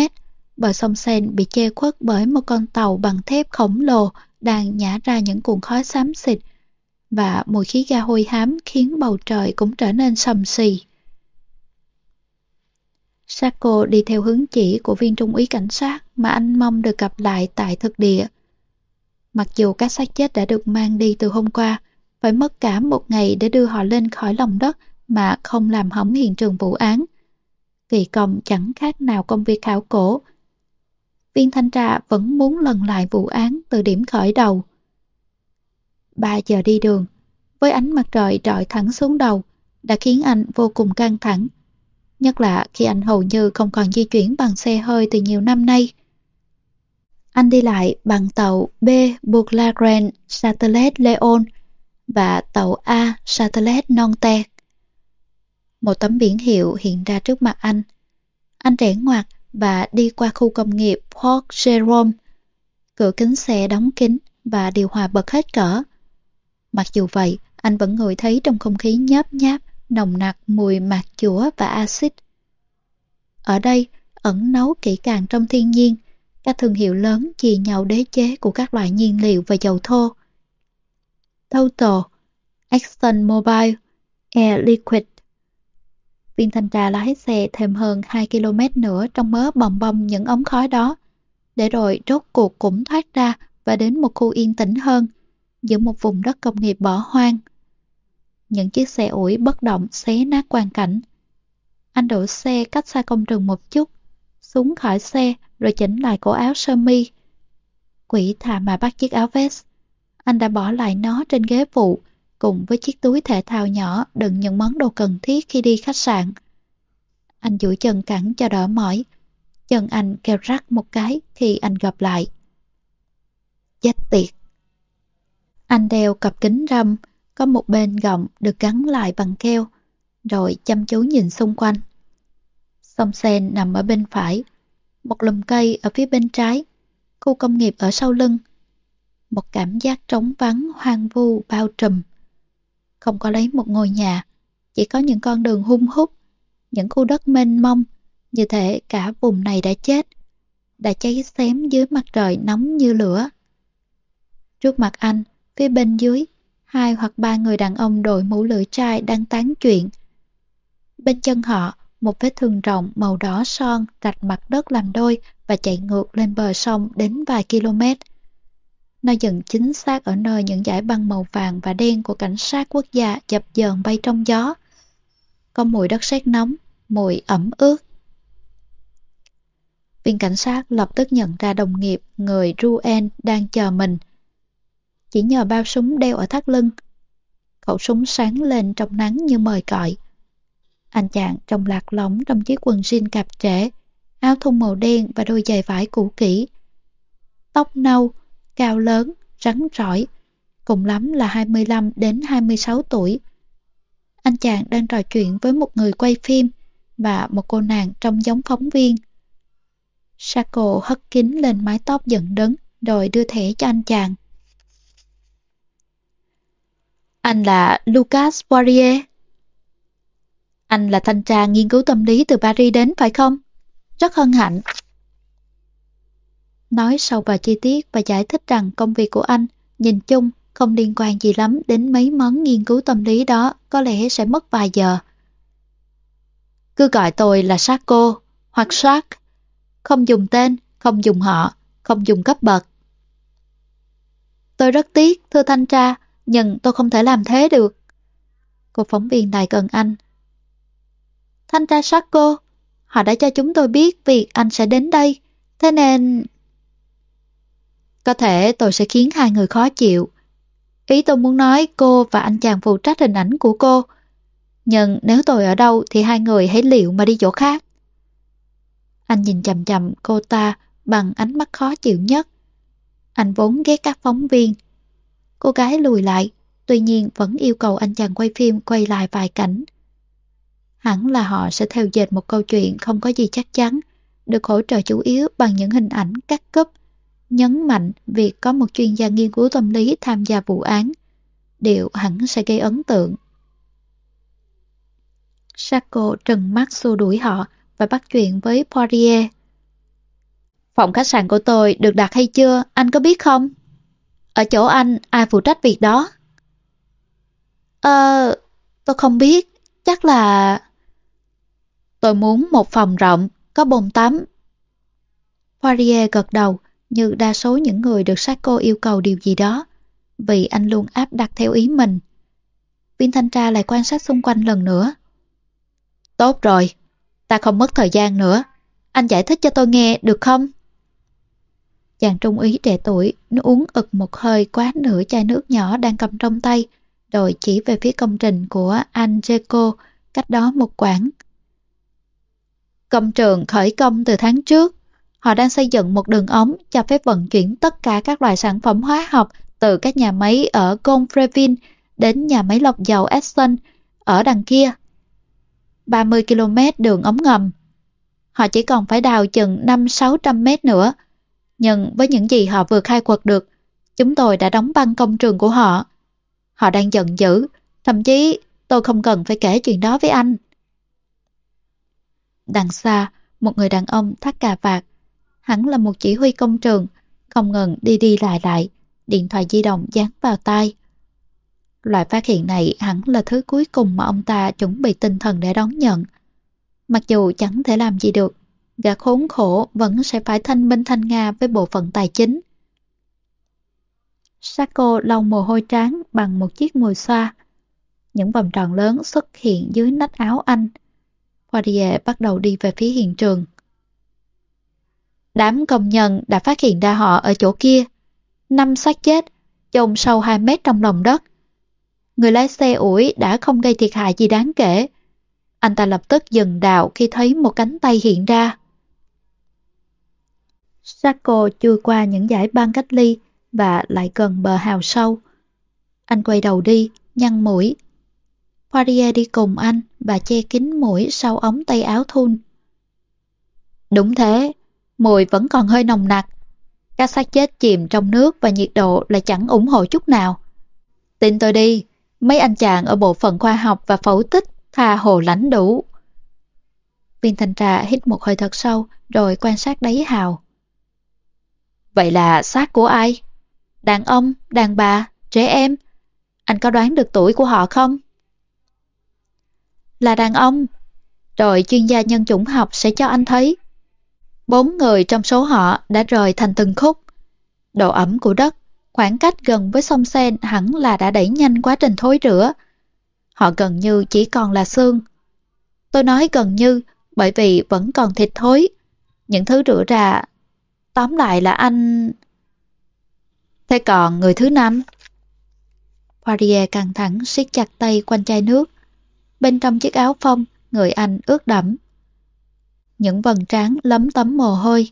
bờ sông Sen bị che khuất bởi một con tàu bằng thép khổng lồ đang nhả ra những cuộn khói xám xịt và mùi khí ga hôi hám khiến bầu trời cũng trở nên sầm xì. Sako đi theo hướng chỉ của viên trung úy cảnh sát mà anh mong được gặp lại tại thực địa. Mặc dù các xác chết đã được mang đi từ hôm qua, phải mất cả một ngày để đưa họ lên khỏi lòng đất mà không làm hỏng hiện trường vụ án. Kỳ công chẳng khác nào công việc khảo cổ. Viên thanh tra vẫn muốn lần lại vụ án từ điểm khởi đầu. 3 giờ đi đường, với ánh mặt trời trọi thẳng xuống đầu, đã khiến anh vô cùng căng thẳng nhất là khi anh hầu như không còn di chuyển bằng xe hơi từ nhiều năm nay. Anh đi lại bằng tàu B Bourg-la-Reine Satellite Leon và tàu A Satellite Nanterre. Một tấm biển hiệu hiện ra trước mặt anh. Anh rẽ ngoặt và đi qua khu công nghiệp Port Jerome. Cửa kính xe đóng kín và điều hòa bật hết cỡ. Mặc dù vậy, anh vẫn ngửi thấy trong không khí nháp nháp nồng nặc mùi mạt chúa và axit. Ở đây, ẩn nấu kỹ càng trong thiên nhiên, các thương hiệu lớn chì nhau đế chế của các loại nhiên liệu và dầu thô. Total, Exxon Mobil, Air Liquid. Viên thanh tra lái xe thêm hơn 2 km nữa trong mớ bồng bông những ống khói đó, để rồi rốt cuộc cũng thoát ra và đến một khu yên tĩnh hơn, giữa một vùng đất công nghiệp bỏ hoang những chiếc xe ủi bất động xé nát quang cảnh. Anh đổ xe cách xa công trường một chút, xuống khỏi xe rồi chỉnh lại cổ áo sơ mi. Quỷ thà mà bắt chiếc áo vest. Anh đã bỏ lại nó trên ghế phụ cùng với chiếc túi thể thao nhỏ đựng những món đồ cần thiết khi đi khách sạn. Anh duỗi chân cẳng cho đỡ mỏi. Chân anh kêu rắc một cái khi anh gặp lại. Chết tiệt! Anh đeo cặp kính râm, có một bên gọng được gắn lại bằng keo, rồi chăm chú nhìn xung quanh. Sông sen nằm ở bên phải, một lùm cây ở phía bên trái, khu công nghiệp ở sau lưng. Một cảm giác trống vắng hoang vu bao trùm. Không có lấy một ngôi nhà, chỉ có những con đường hung hút, những khu đất mênh mông, như thể cả vùng này đã chết, đã cháy xém dưới mặt trời nóng như lửa. Trước mặt anh, phía bên dưới, hai hoặc ba người đàn ông đội mũ lưỡi trai đang tán chuyện. Bên chân họ, một vết thương rộng màu đỏ son rạch mặt đất làm đôi và chạy ngược lên bờ sông đến vài km. Nó dần chính xác ở nơi những dải băng màu vàng và đen của cảnh sát quốc gia dập dờn bay trong gió. Có mùi đất sét nóng, mùi ẩm ướt. Viên cảnh sát lập tức nhận ra đồng nghiệp người Ruen đang chờ mình. Chỉ nhờ bao súng đeo ở thắt lưng. Khẩu súng sáng lên trong nắng như mời cọi. Anh chàng trông lạc lõng trong chiếc quần jean cạp trễ, áo thun màu đen và đôi giày vải cũ kỹ. Tóc nâu, cao lớn, rắn rỏi, cùng lắm là 25 đến 26 tuổi. Anh chàng đang trò chuyện với một người quay phim và một cô nàng trông giống phóng viên. Sako hất kính lên mái tóc giận đớn rồi đưa thẻ cho anh chàng. Anh là Lucas Poirier. Anh là thanh tra nghiên cứu tâm lý từ Paris đến phải không? Rất hân hạnh. Nói sâu vào chi tiết và giải thích rằng công việc của anh, nhìn chung, không liên quan gì lắm đến mấy món nghiên cứu tâm lý đó, có lẽ sẽ mất vài giờ. Cứ gọi tôi là Sarko hoặc Sark. Không dùng tên, không dùng họ, không dùng cấp bậc. Tôi rất tiếc, thưa thanh tra, nhưng tôi không thể làm thế được. Cô phóng viên đài cần anh. Thanh tra Sarko, họ đã cho chúng tôi biết việc anh sẽ đến đây, thế nên... Có thể tôi sẽ khiến hai người khó chịu. Ý tôi muốn nói cô và anh chàng phụ trách hình ảnh của cô. Nhưng nếu tôi ở đâu thì hai người hãy liệu mà đi chỗ khác. Anh nhìn chầm chầm cô ta bằng ánh mắt khó chịu nhất. Anh vốn ghét các phóng viên. Cô gái lùi lại, tuy nhiên vẫn yêu cầu anh chàng quay phim quay lại vài cảnh. Hẳn là họ sẽ theo dệt một câu chuyện không có gì chắc chắn, được hỗ trợ chủ yếu bằng những hình ảnh cắt cấp, nhấn mạnh việc có một chuyên gia nghiên cứu tâm lý tham gia vụ án. Điều hẳn sẽ gây ấn tượng. Sacco trừng mắt xua đuổi họ và bắt chuyện với Poirier. Phòng khách sạn của tôi được đặt hay chưa, anh có biết không? Ở chỗ anh, ai phụ trách việc đó? Ờ, tôi không biết, chắc là... Tôi muốn một phòng rộng, có bồn tắm. Poirier gật đầu, như đa số những người được sát cô yêu cầu điều gì đó, vì anh luôn áp đặt theo ý mình. Viên thanh tra lại quan sát xung quanh lần nữa. Tốt rồi, ta không mất thời gian nữa. Anh giải thích cho tôi nghe được không? Chàng trung úy trẻ tuổi, nó uống ực một hơi quá nửa chai nước nhỏ đang cầm trong tay, rồi chỉ về phía công trình của Angeco, cách đó một quãng. Công trường khởi công từ tháng trước. Họ đang xây dựng một đường ống cho phép vận chuyển tất cả các loại sản phẩm hóa học từ các nhà máy ở Gonfreville đến nhà máy lọc dầu Exxon ở đằng kia. 30 km đường ống ngầm. Họ chỉ còn phải đào chừng 5-600 mét nữa. Nhưng với những gì họ vừa khai quật được, chúng tôi đã đóng băng công trường của họ. Họ đang giận dữ, thậm chí tôi không cần phải kể chuyện đó với anh. Đằng xa, một người đàn ông thắt cà vạt, hẳn là một chỉ huy công trường, không ngừng đi đi lại lại, điện thoại di động dán vào tay. Loại phát hiện này hẳn là thứ cuối cùng mà ông ta chuẩn bị tinh thần để đón nhận. Mặc dù chẳng thể làm gì được, gã khốn khổ vẫn sẽ phải thanh minh thanh nga với bộ phận tài chính. Sako lau mồ hôi trán bằng một chiếc mùi xoa. Những vòng tròn lớn xuất hiện dưới nách áo anh. Poirier bắt đầu đi về phía hiện trường. Đám công nhân đã phát hiện ra họ ở chỗ kia. Năm xác chết, chôn sâu 2 mét trong lòng đất. Người lái xe ủi đã không gây thiệt hại gì đáng kể. Anh ta lập tức dừng đào khi thấy một cánh tay hiện ra. Sako chui qua những dải băng cách ly và lại gần bờ hào sâu. Anh quay đầu đi, nhăn mũi. Poirier đi cùng anh và che kín mũi sau ống tay áo thun. Đúng thế, mùi vẫn còn hơi nồng nặc. Các xác chết chìm trong nước và nhiệt độ là chẳng ủng hộ chút nào. Tin tôi đi, mấy anh chàng ở bộ phận khoa học và phẫu tích tha hồ lãnh đủ. Viên thanh trà hít một hơi thật sâu rồi quan sát đáy hào. Vậy là xác của ai? Đàn ông, đàn bà, trẻ em? Anh có đoán được tuổi của họ không? Là đàn ông. Rồi chuyên gia nhân chủng học sẽ cho anh thấy. Bốn người trong số họ đã rời thành từng khúc. Độ ẩm của đất, khoảng cách gần với sông Sen hẳn là đã đẩy nhanh quá trình thối rữa. Họ gần như chỉ còn là xương. Tôi nói gần như bởi vì vẫn còn thịt thối. Những thứ rửa ra... Tóm lại là anh... Thế còn người thứ năm? Poirier căng thẳng siết chặt tay quanh chai nước. Bên trong chiếc áo phông, người anh ướt đẫm. Những vần trán lấm tấm mồ hôi,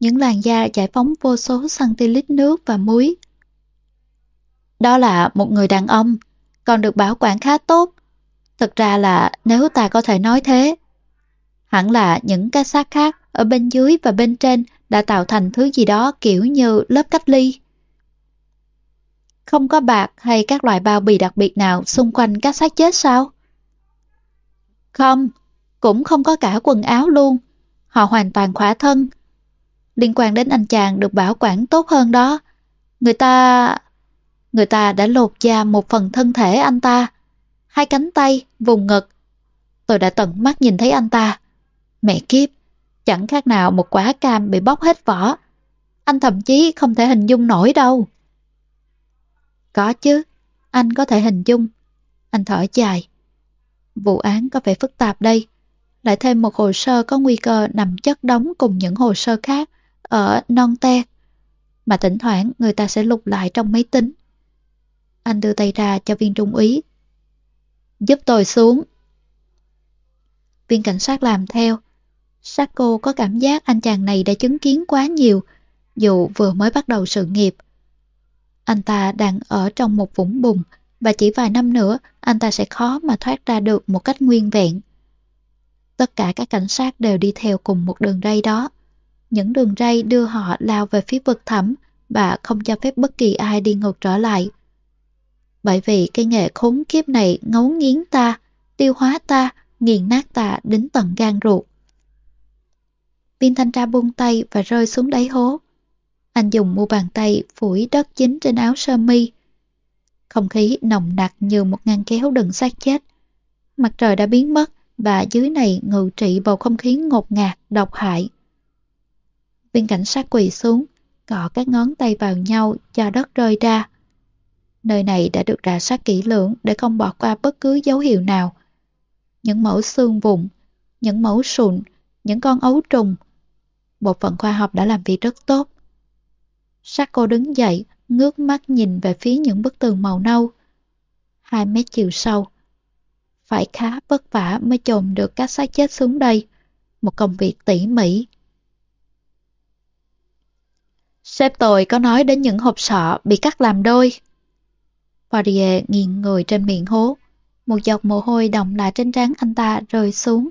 những làn da giải phóng vô số cm nước và muối. Đó là một người đàn ông, còn được bảo quản khá tốt. Thực ra là nếu ta có thể nói thế, hẳn là những cái xác khác ở bên dưới và bên trên đã tạo thành thứ gì đó kiểu như lớp cách ly. Không có bạc hay các loại bao bì đặc biệt nào xung quanh các xác chết sao? Không, cũng không có cả quần áo luôn. Họ hoàn toàn khỏa thân. Liên quan đến anh chàng được bảo quản tốt hơn đó. Người ta... Người ta đã lột da một phần thân thể anh ta. Hai cánh tay, vùng ngực. Tôi đã tận mắt nhìn thấy anh ta. Mẹ kiếp, chẳng khác nào một quả cam bị bóc hết vỏ. Anh thậm chí không thể hình dung nổi đâu. Có chứ, anh có thể hình dung. Anh thở dài. Vụ án có vẻ phức tạp đây. Lại thêm một hồ sơ có nguy cơ nằm chất đóng cùng những hồ sơ khác ở non te. Mà thỉnh thoảng người ta sẽ lục lại trong máy tính. Anh đưa tay ra cho viên trung úy. Giúp tôi xuống. Viên cảnh sát làm theo. Sako có cảm giác anh chàng này đã chứng kiến quá nhiều, dù vừa mới bắt đầu sự nghiệp. Anh ta đang ở trong một vũng bùn và chỉ vài năm nữa anh ta sẽ khó mà thoát ra được một cách nguyên vẹn. Tất cả các cảnh sát đều đi theo cùng một đường ray đó. Những đường ray đưa họ lao về phía vực thẳm và không cho phép bất kỳ ai đi ngược trở lại. Bởi vì cái nghệ khốn kiếp này ngấu nghiến ta, tiêu hóa ta, nghiền nát ta đến tận gan ruột. Viên thanh tra buông tay và rơi xuống đáy hố. Anh dùng mu bàn tay phủi đất dính trên áo sơ mi. Không khí nồng nặc như một ngăn kéo đựng xác chết. Mặt trời đã biến mất và dưới này ngự trị bầu không khí ngột ngạt, độc hại. Viên cảnh sát quỳ xuống, cọ các ngón tay vào nhau cho đất rơi ra. Nơi này đã được rà soát kỹ lưỡng để không bỏ qua bất cứ dấu hiệu nào. Những mẫu xương vụn, những mẫu sụn, những con ấu trùng. Bộ phận khoa học đã làm việc rất tốt. Sacco đứng dậy, ngước mắt nhìn về phía những bức tường màu nâu. Hai mét chiều sâu. Phải khá vất vả mới chồm được các xác chết xuống đây. Một công việc tỉ mỉ. Sếp tôi có nói đến những hộp sọ bị cắt làm đôi. Poirier nghiêng người trên miệng hố. Một giọt mồ hôi đồng lại trên trán anh ta rơi xuống.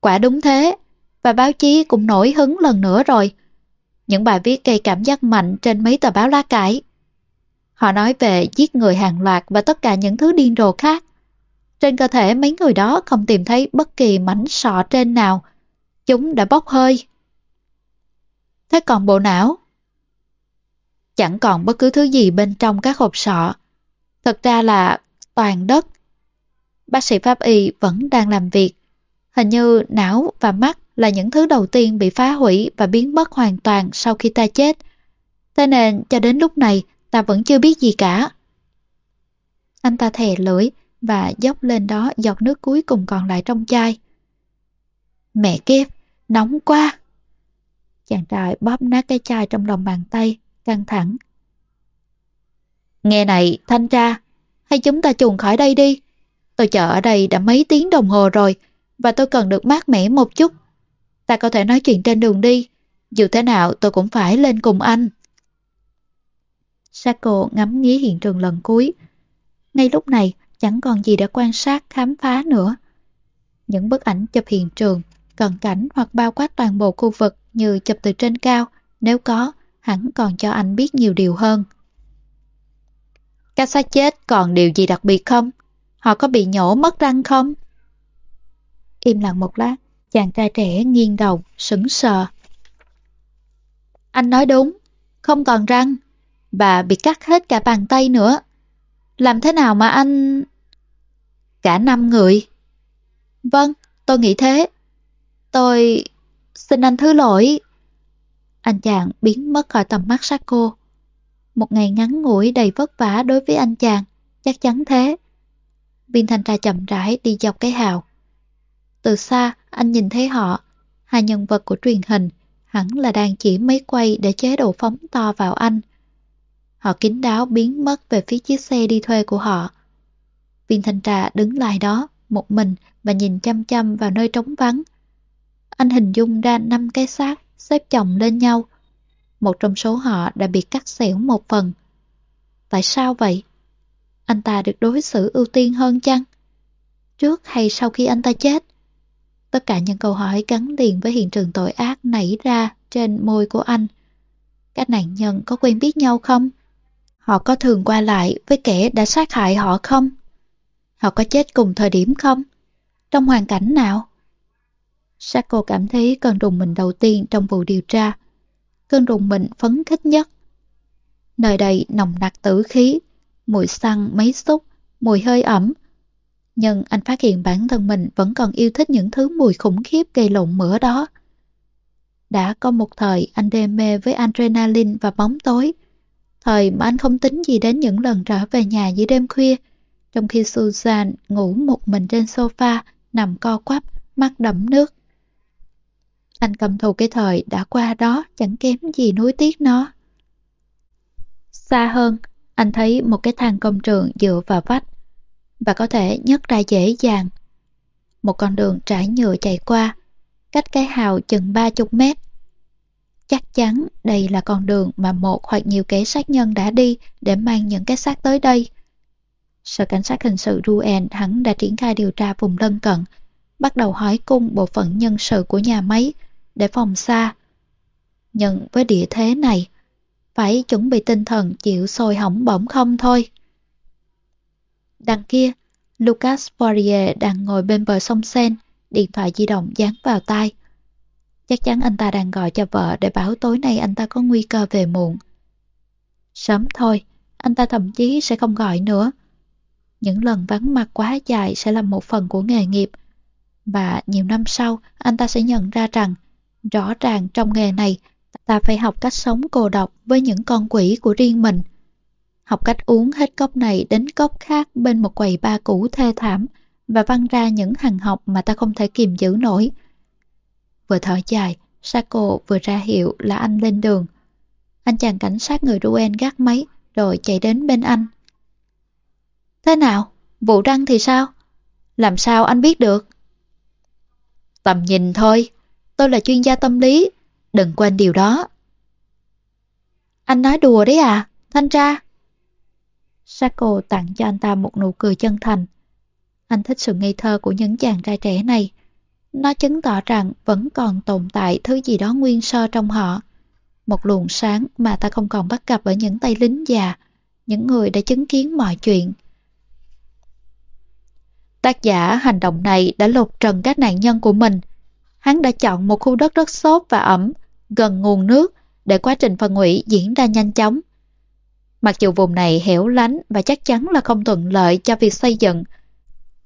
Quả đúng thế, và báo chí cũng nổi hứng lần nữa rồi. Những bài viết gây cảm giác mạnh trên mấy tờ báo lá cải. Họ nói về giết người hàng loạt và tất cả những thứ điên rồ khác. Trên cơ thể mấy người đó không tìm thấy bất kỳ mảnh sọ trên nào. Chúng đã bốc hơi. Thế còn bộ não? Chẳng còn bất cứ thứ gì bên trong các hộp sọ. Thật ra là toàn đất. Bác sĩ pháp y vẫn đang làm việc. Hình như não và mắt là những thứ đầu tiên bị phá hủy và biến mất hoàn toàn sau khi ta chết. Thế nên cho đến lúc này, ta vẫn chưa biết gì cả. Anh ta thè lưỡi và dốc lên đó giọt nước cuối cùng còn lại trong chai. Mẹ kiếp, nóng quá! Chàng trai bóp nát cái chai trong lòng bàn tay, căng thẳng. Nghe này, thanh tra, hay chúng ta chuồn khỏi đây đi. Tôi chờ ở đây đã mấy tiếng đồng hồ rồi, và tôi cần được mát mẻ một chút. Ta có thể nói chuyện trên đường đi, dù thế nào tôi cũng phải lên cùng anh. Sako ngắm nghía hiện trường lần cuối. Ngay lúc này, chẳng còn gì để quan sát, khám phá nữa. Những bức ảnh chụp hiện trường, cận cảnh hoặc bao quát toàn bộ khu vực như chụp từ trên cao, nếu có, hẳn còn cho anh biết nhiều điều hơn. Các xác chết còn điều gì đặc biệt không? Họ có bị nhổ mất răng không? Im lặng một lát, chàng trai trẻ nghiêng đầu, sững sờ. Anh nói đúng, không còn răng, và bị cắt hết cả bàn tay nữa. Làm thế nào mà anh... Cả năm người. Vâng, tôi nghĩ thế. Tôi... Xin anh thứ lỗi. Anh chàng biến mất khỏi tầm mắt sát cô. Một ngày ngắn ngủi đầy vất vả đối với anh chàng, chắc chắn thế. Viên thanh tra chậm rãi đi dọc cái hào. Từ xa, anh nhìn thấy họ, hai nhân vật của truyền hình, hẳn là đang chỉ máy quay để chế độ phóng to vào anh. Họ kín đáo biến mất về phía chiếc xe đi thuê của họ. Viên thanh Trà đứng lại đó, một mình và nhìn chăm chăm vào nơi trống vắng. Anh hình dung ra năm cái xác xếp chồng lên nhau. Một trong số họ đã bị cắt xẻo một phần. Tại sao vậy? Anh ta được đối xử ưu tiên hơn chăng? Trước hay sau khi anh ta chết? Tất cả những câu hỏi gắn liền với hiện trường tội ác nảy ra trên môi của anh. Các nạn nhân có quen biết nhau không? Họ có thường qua lại với kẻ đã sát hại họ không? Họ có chết cùng thời điểm không? Trong hoàn cảnh nào? Sako cảm thấy cơn rùng mình đầu tiên trong vụ điều tra. Cơn rùng mình phấn khích nhất. Nơi đây nồng nặc tử khí, mùi xăng, mấy xúc, mùi hơi ẩm. Nhưng anh phát hiện bản thân mình vẫn còn yêu thích những thứ mùi khủng khiếp gây lộn mửa đó. Đã có một thời anh đê mê với adrenaline và bóng tối. Thời mà anh không tính gì đến những lần trở về nhà giữa đêm khuya, trong khi Susan ngủ một mình trên sofa, nằm co quắp, mắt đẫm nước. Anh cầm thù cái thời đã qua đó chẳng kém gì nuối tiếc nó. Xa hơn, anh thấy một cái thang công trường dựa vào vách và có thể nhấc ra dễ dàng. Một con đường trải nhựa chạy qua, cách cái hào chừng ba chục mét. Chắc chắn đây là con đường mà một hoặc nhiều kẻ sát nhân đã đi để mang những cái xác tới đây. Sở cảnh sát hình sự Ruen hẳn đã triển khai điều tra vùng lân cận, bắt đầu hỏi cung bộ phận nhân sự của nhà máy để phòng xa. Nhưng với địa thế này, phải chuẩn bị tinh thần chịu sôi hỏng bỏng không thôi. Đằng kia, Lucas Poirier đang ngồi bên bờ sông Sen, điện thoại di động dán vào tai. Chắc chắn anh ta đang gọi cho vợ để bảo tối nay anh ta có nguy cơ về muộn. Sớm thôi, anh ta thậm chí sẽ không gọi nữa. Những lần vắng mặt quá dài sẽ là một phần của nghề nghiệp. Và nhiều năm sau, anh ta sẽ nhận ra rằng, rõ ràng trong nghề này, ta phải học cách sống cô độc với những con quỷ của riêng mình. Học cách uống hết cốc này đến cốc khác bên một quầy ba cũ thê thảm và văng ra những hàng học mà ta không thể kiềm giữ nổi. Vừa thở dài, Sako vừa ra hiệu là anh lên đường. Anh chàng cảnh sát người Ruen gác máy rồi chạy đến bên anh. Thế nào? Vụ răng thì sao? Làm sao anh biết được? Tầm nhìn thôi. Tôi là chuyên gia tâm lý. Đừng quên điều đó. Anh nói đùa đấy à, thanh tra? Sako tặng cho anh ta một nụ cười chân thành. Anh thích sự ngây thơ của những chàng trai trẻ này. Nó chứng tỏ rằng vẫn còn tồn tại thứ gì đó nguyên sơ trong họ. Một luồng sáng mà ta không còn bắt gặp ở những tay lính già, những người đã chứng kiến mọi chuyện. Tác giả hành động này đã lột trần các nạn nhân của mình. Hắn đã chọn một khu đất rất xốp và ẩm, gần nguồn nước, để quá trình phân hủy diễn ra nhanh chóng. Mặc dù vùng này hẻo lánh và chắc chắn là không thuận lợi cho việc xây dựng,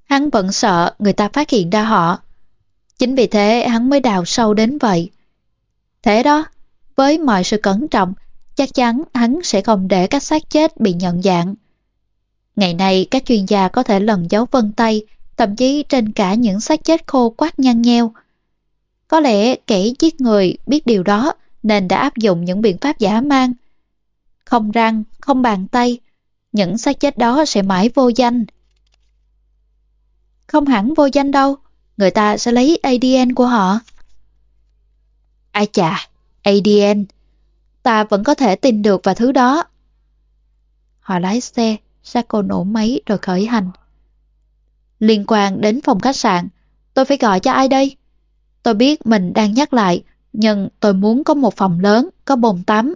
hắn vẫn sợ người ta phát hiện ra họ. Chính vì thế hắn mới đào sâu đến vậy. Thế đó, với mọi sự cẩn trọng, chắc chắn hắn sẽ không để các xác chết bị nhận dạng. Ngày nay các chuyên gia có thể lần dấu vân tay, thậm chí trên cả những xác chết khô quát nhăn nheo. Có lẽ kẻ giết người biết điều đó nên đã áp dụng những biện pháp giả mang. Không răng, không bàn tay, những xác chết đó sẽ mãi vô danh. không hẳn vô danh đâu, người ta sẽ lấy ADN của họ. Ai chà, ADN, ta vẫn có thể tin được vào thứ đó. Họ lái xe, Saco nổ máy rồi khởi hành. Liên quan đến phòng khách sạn, tôi phải gọi cho ai đây? Tôi biết mình đang nhắc lại, nhưng tôi muốn có một phòng lớn, có bồn tắm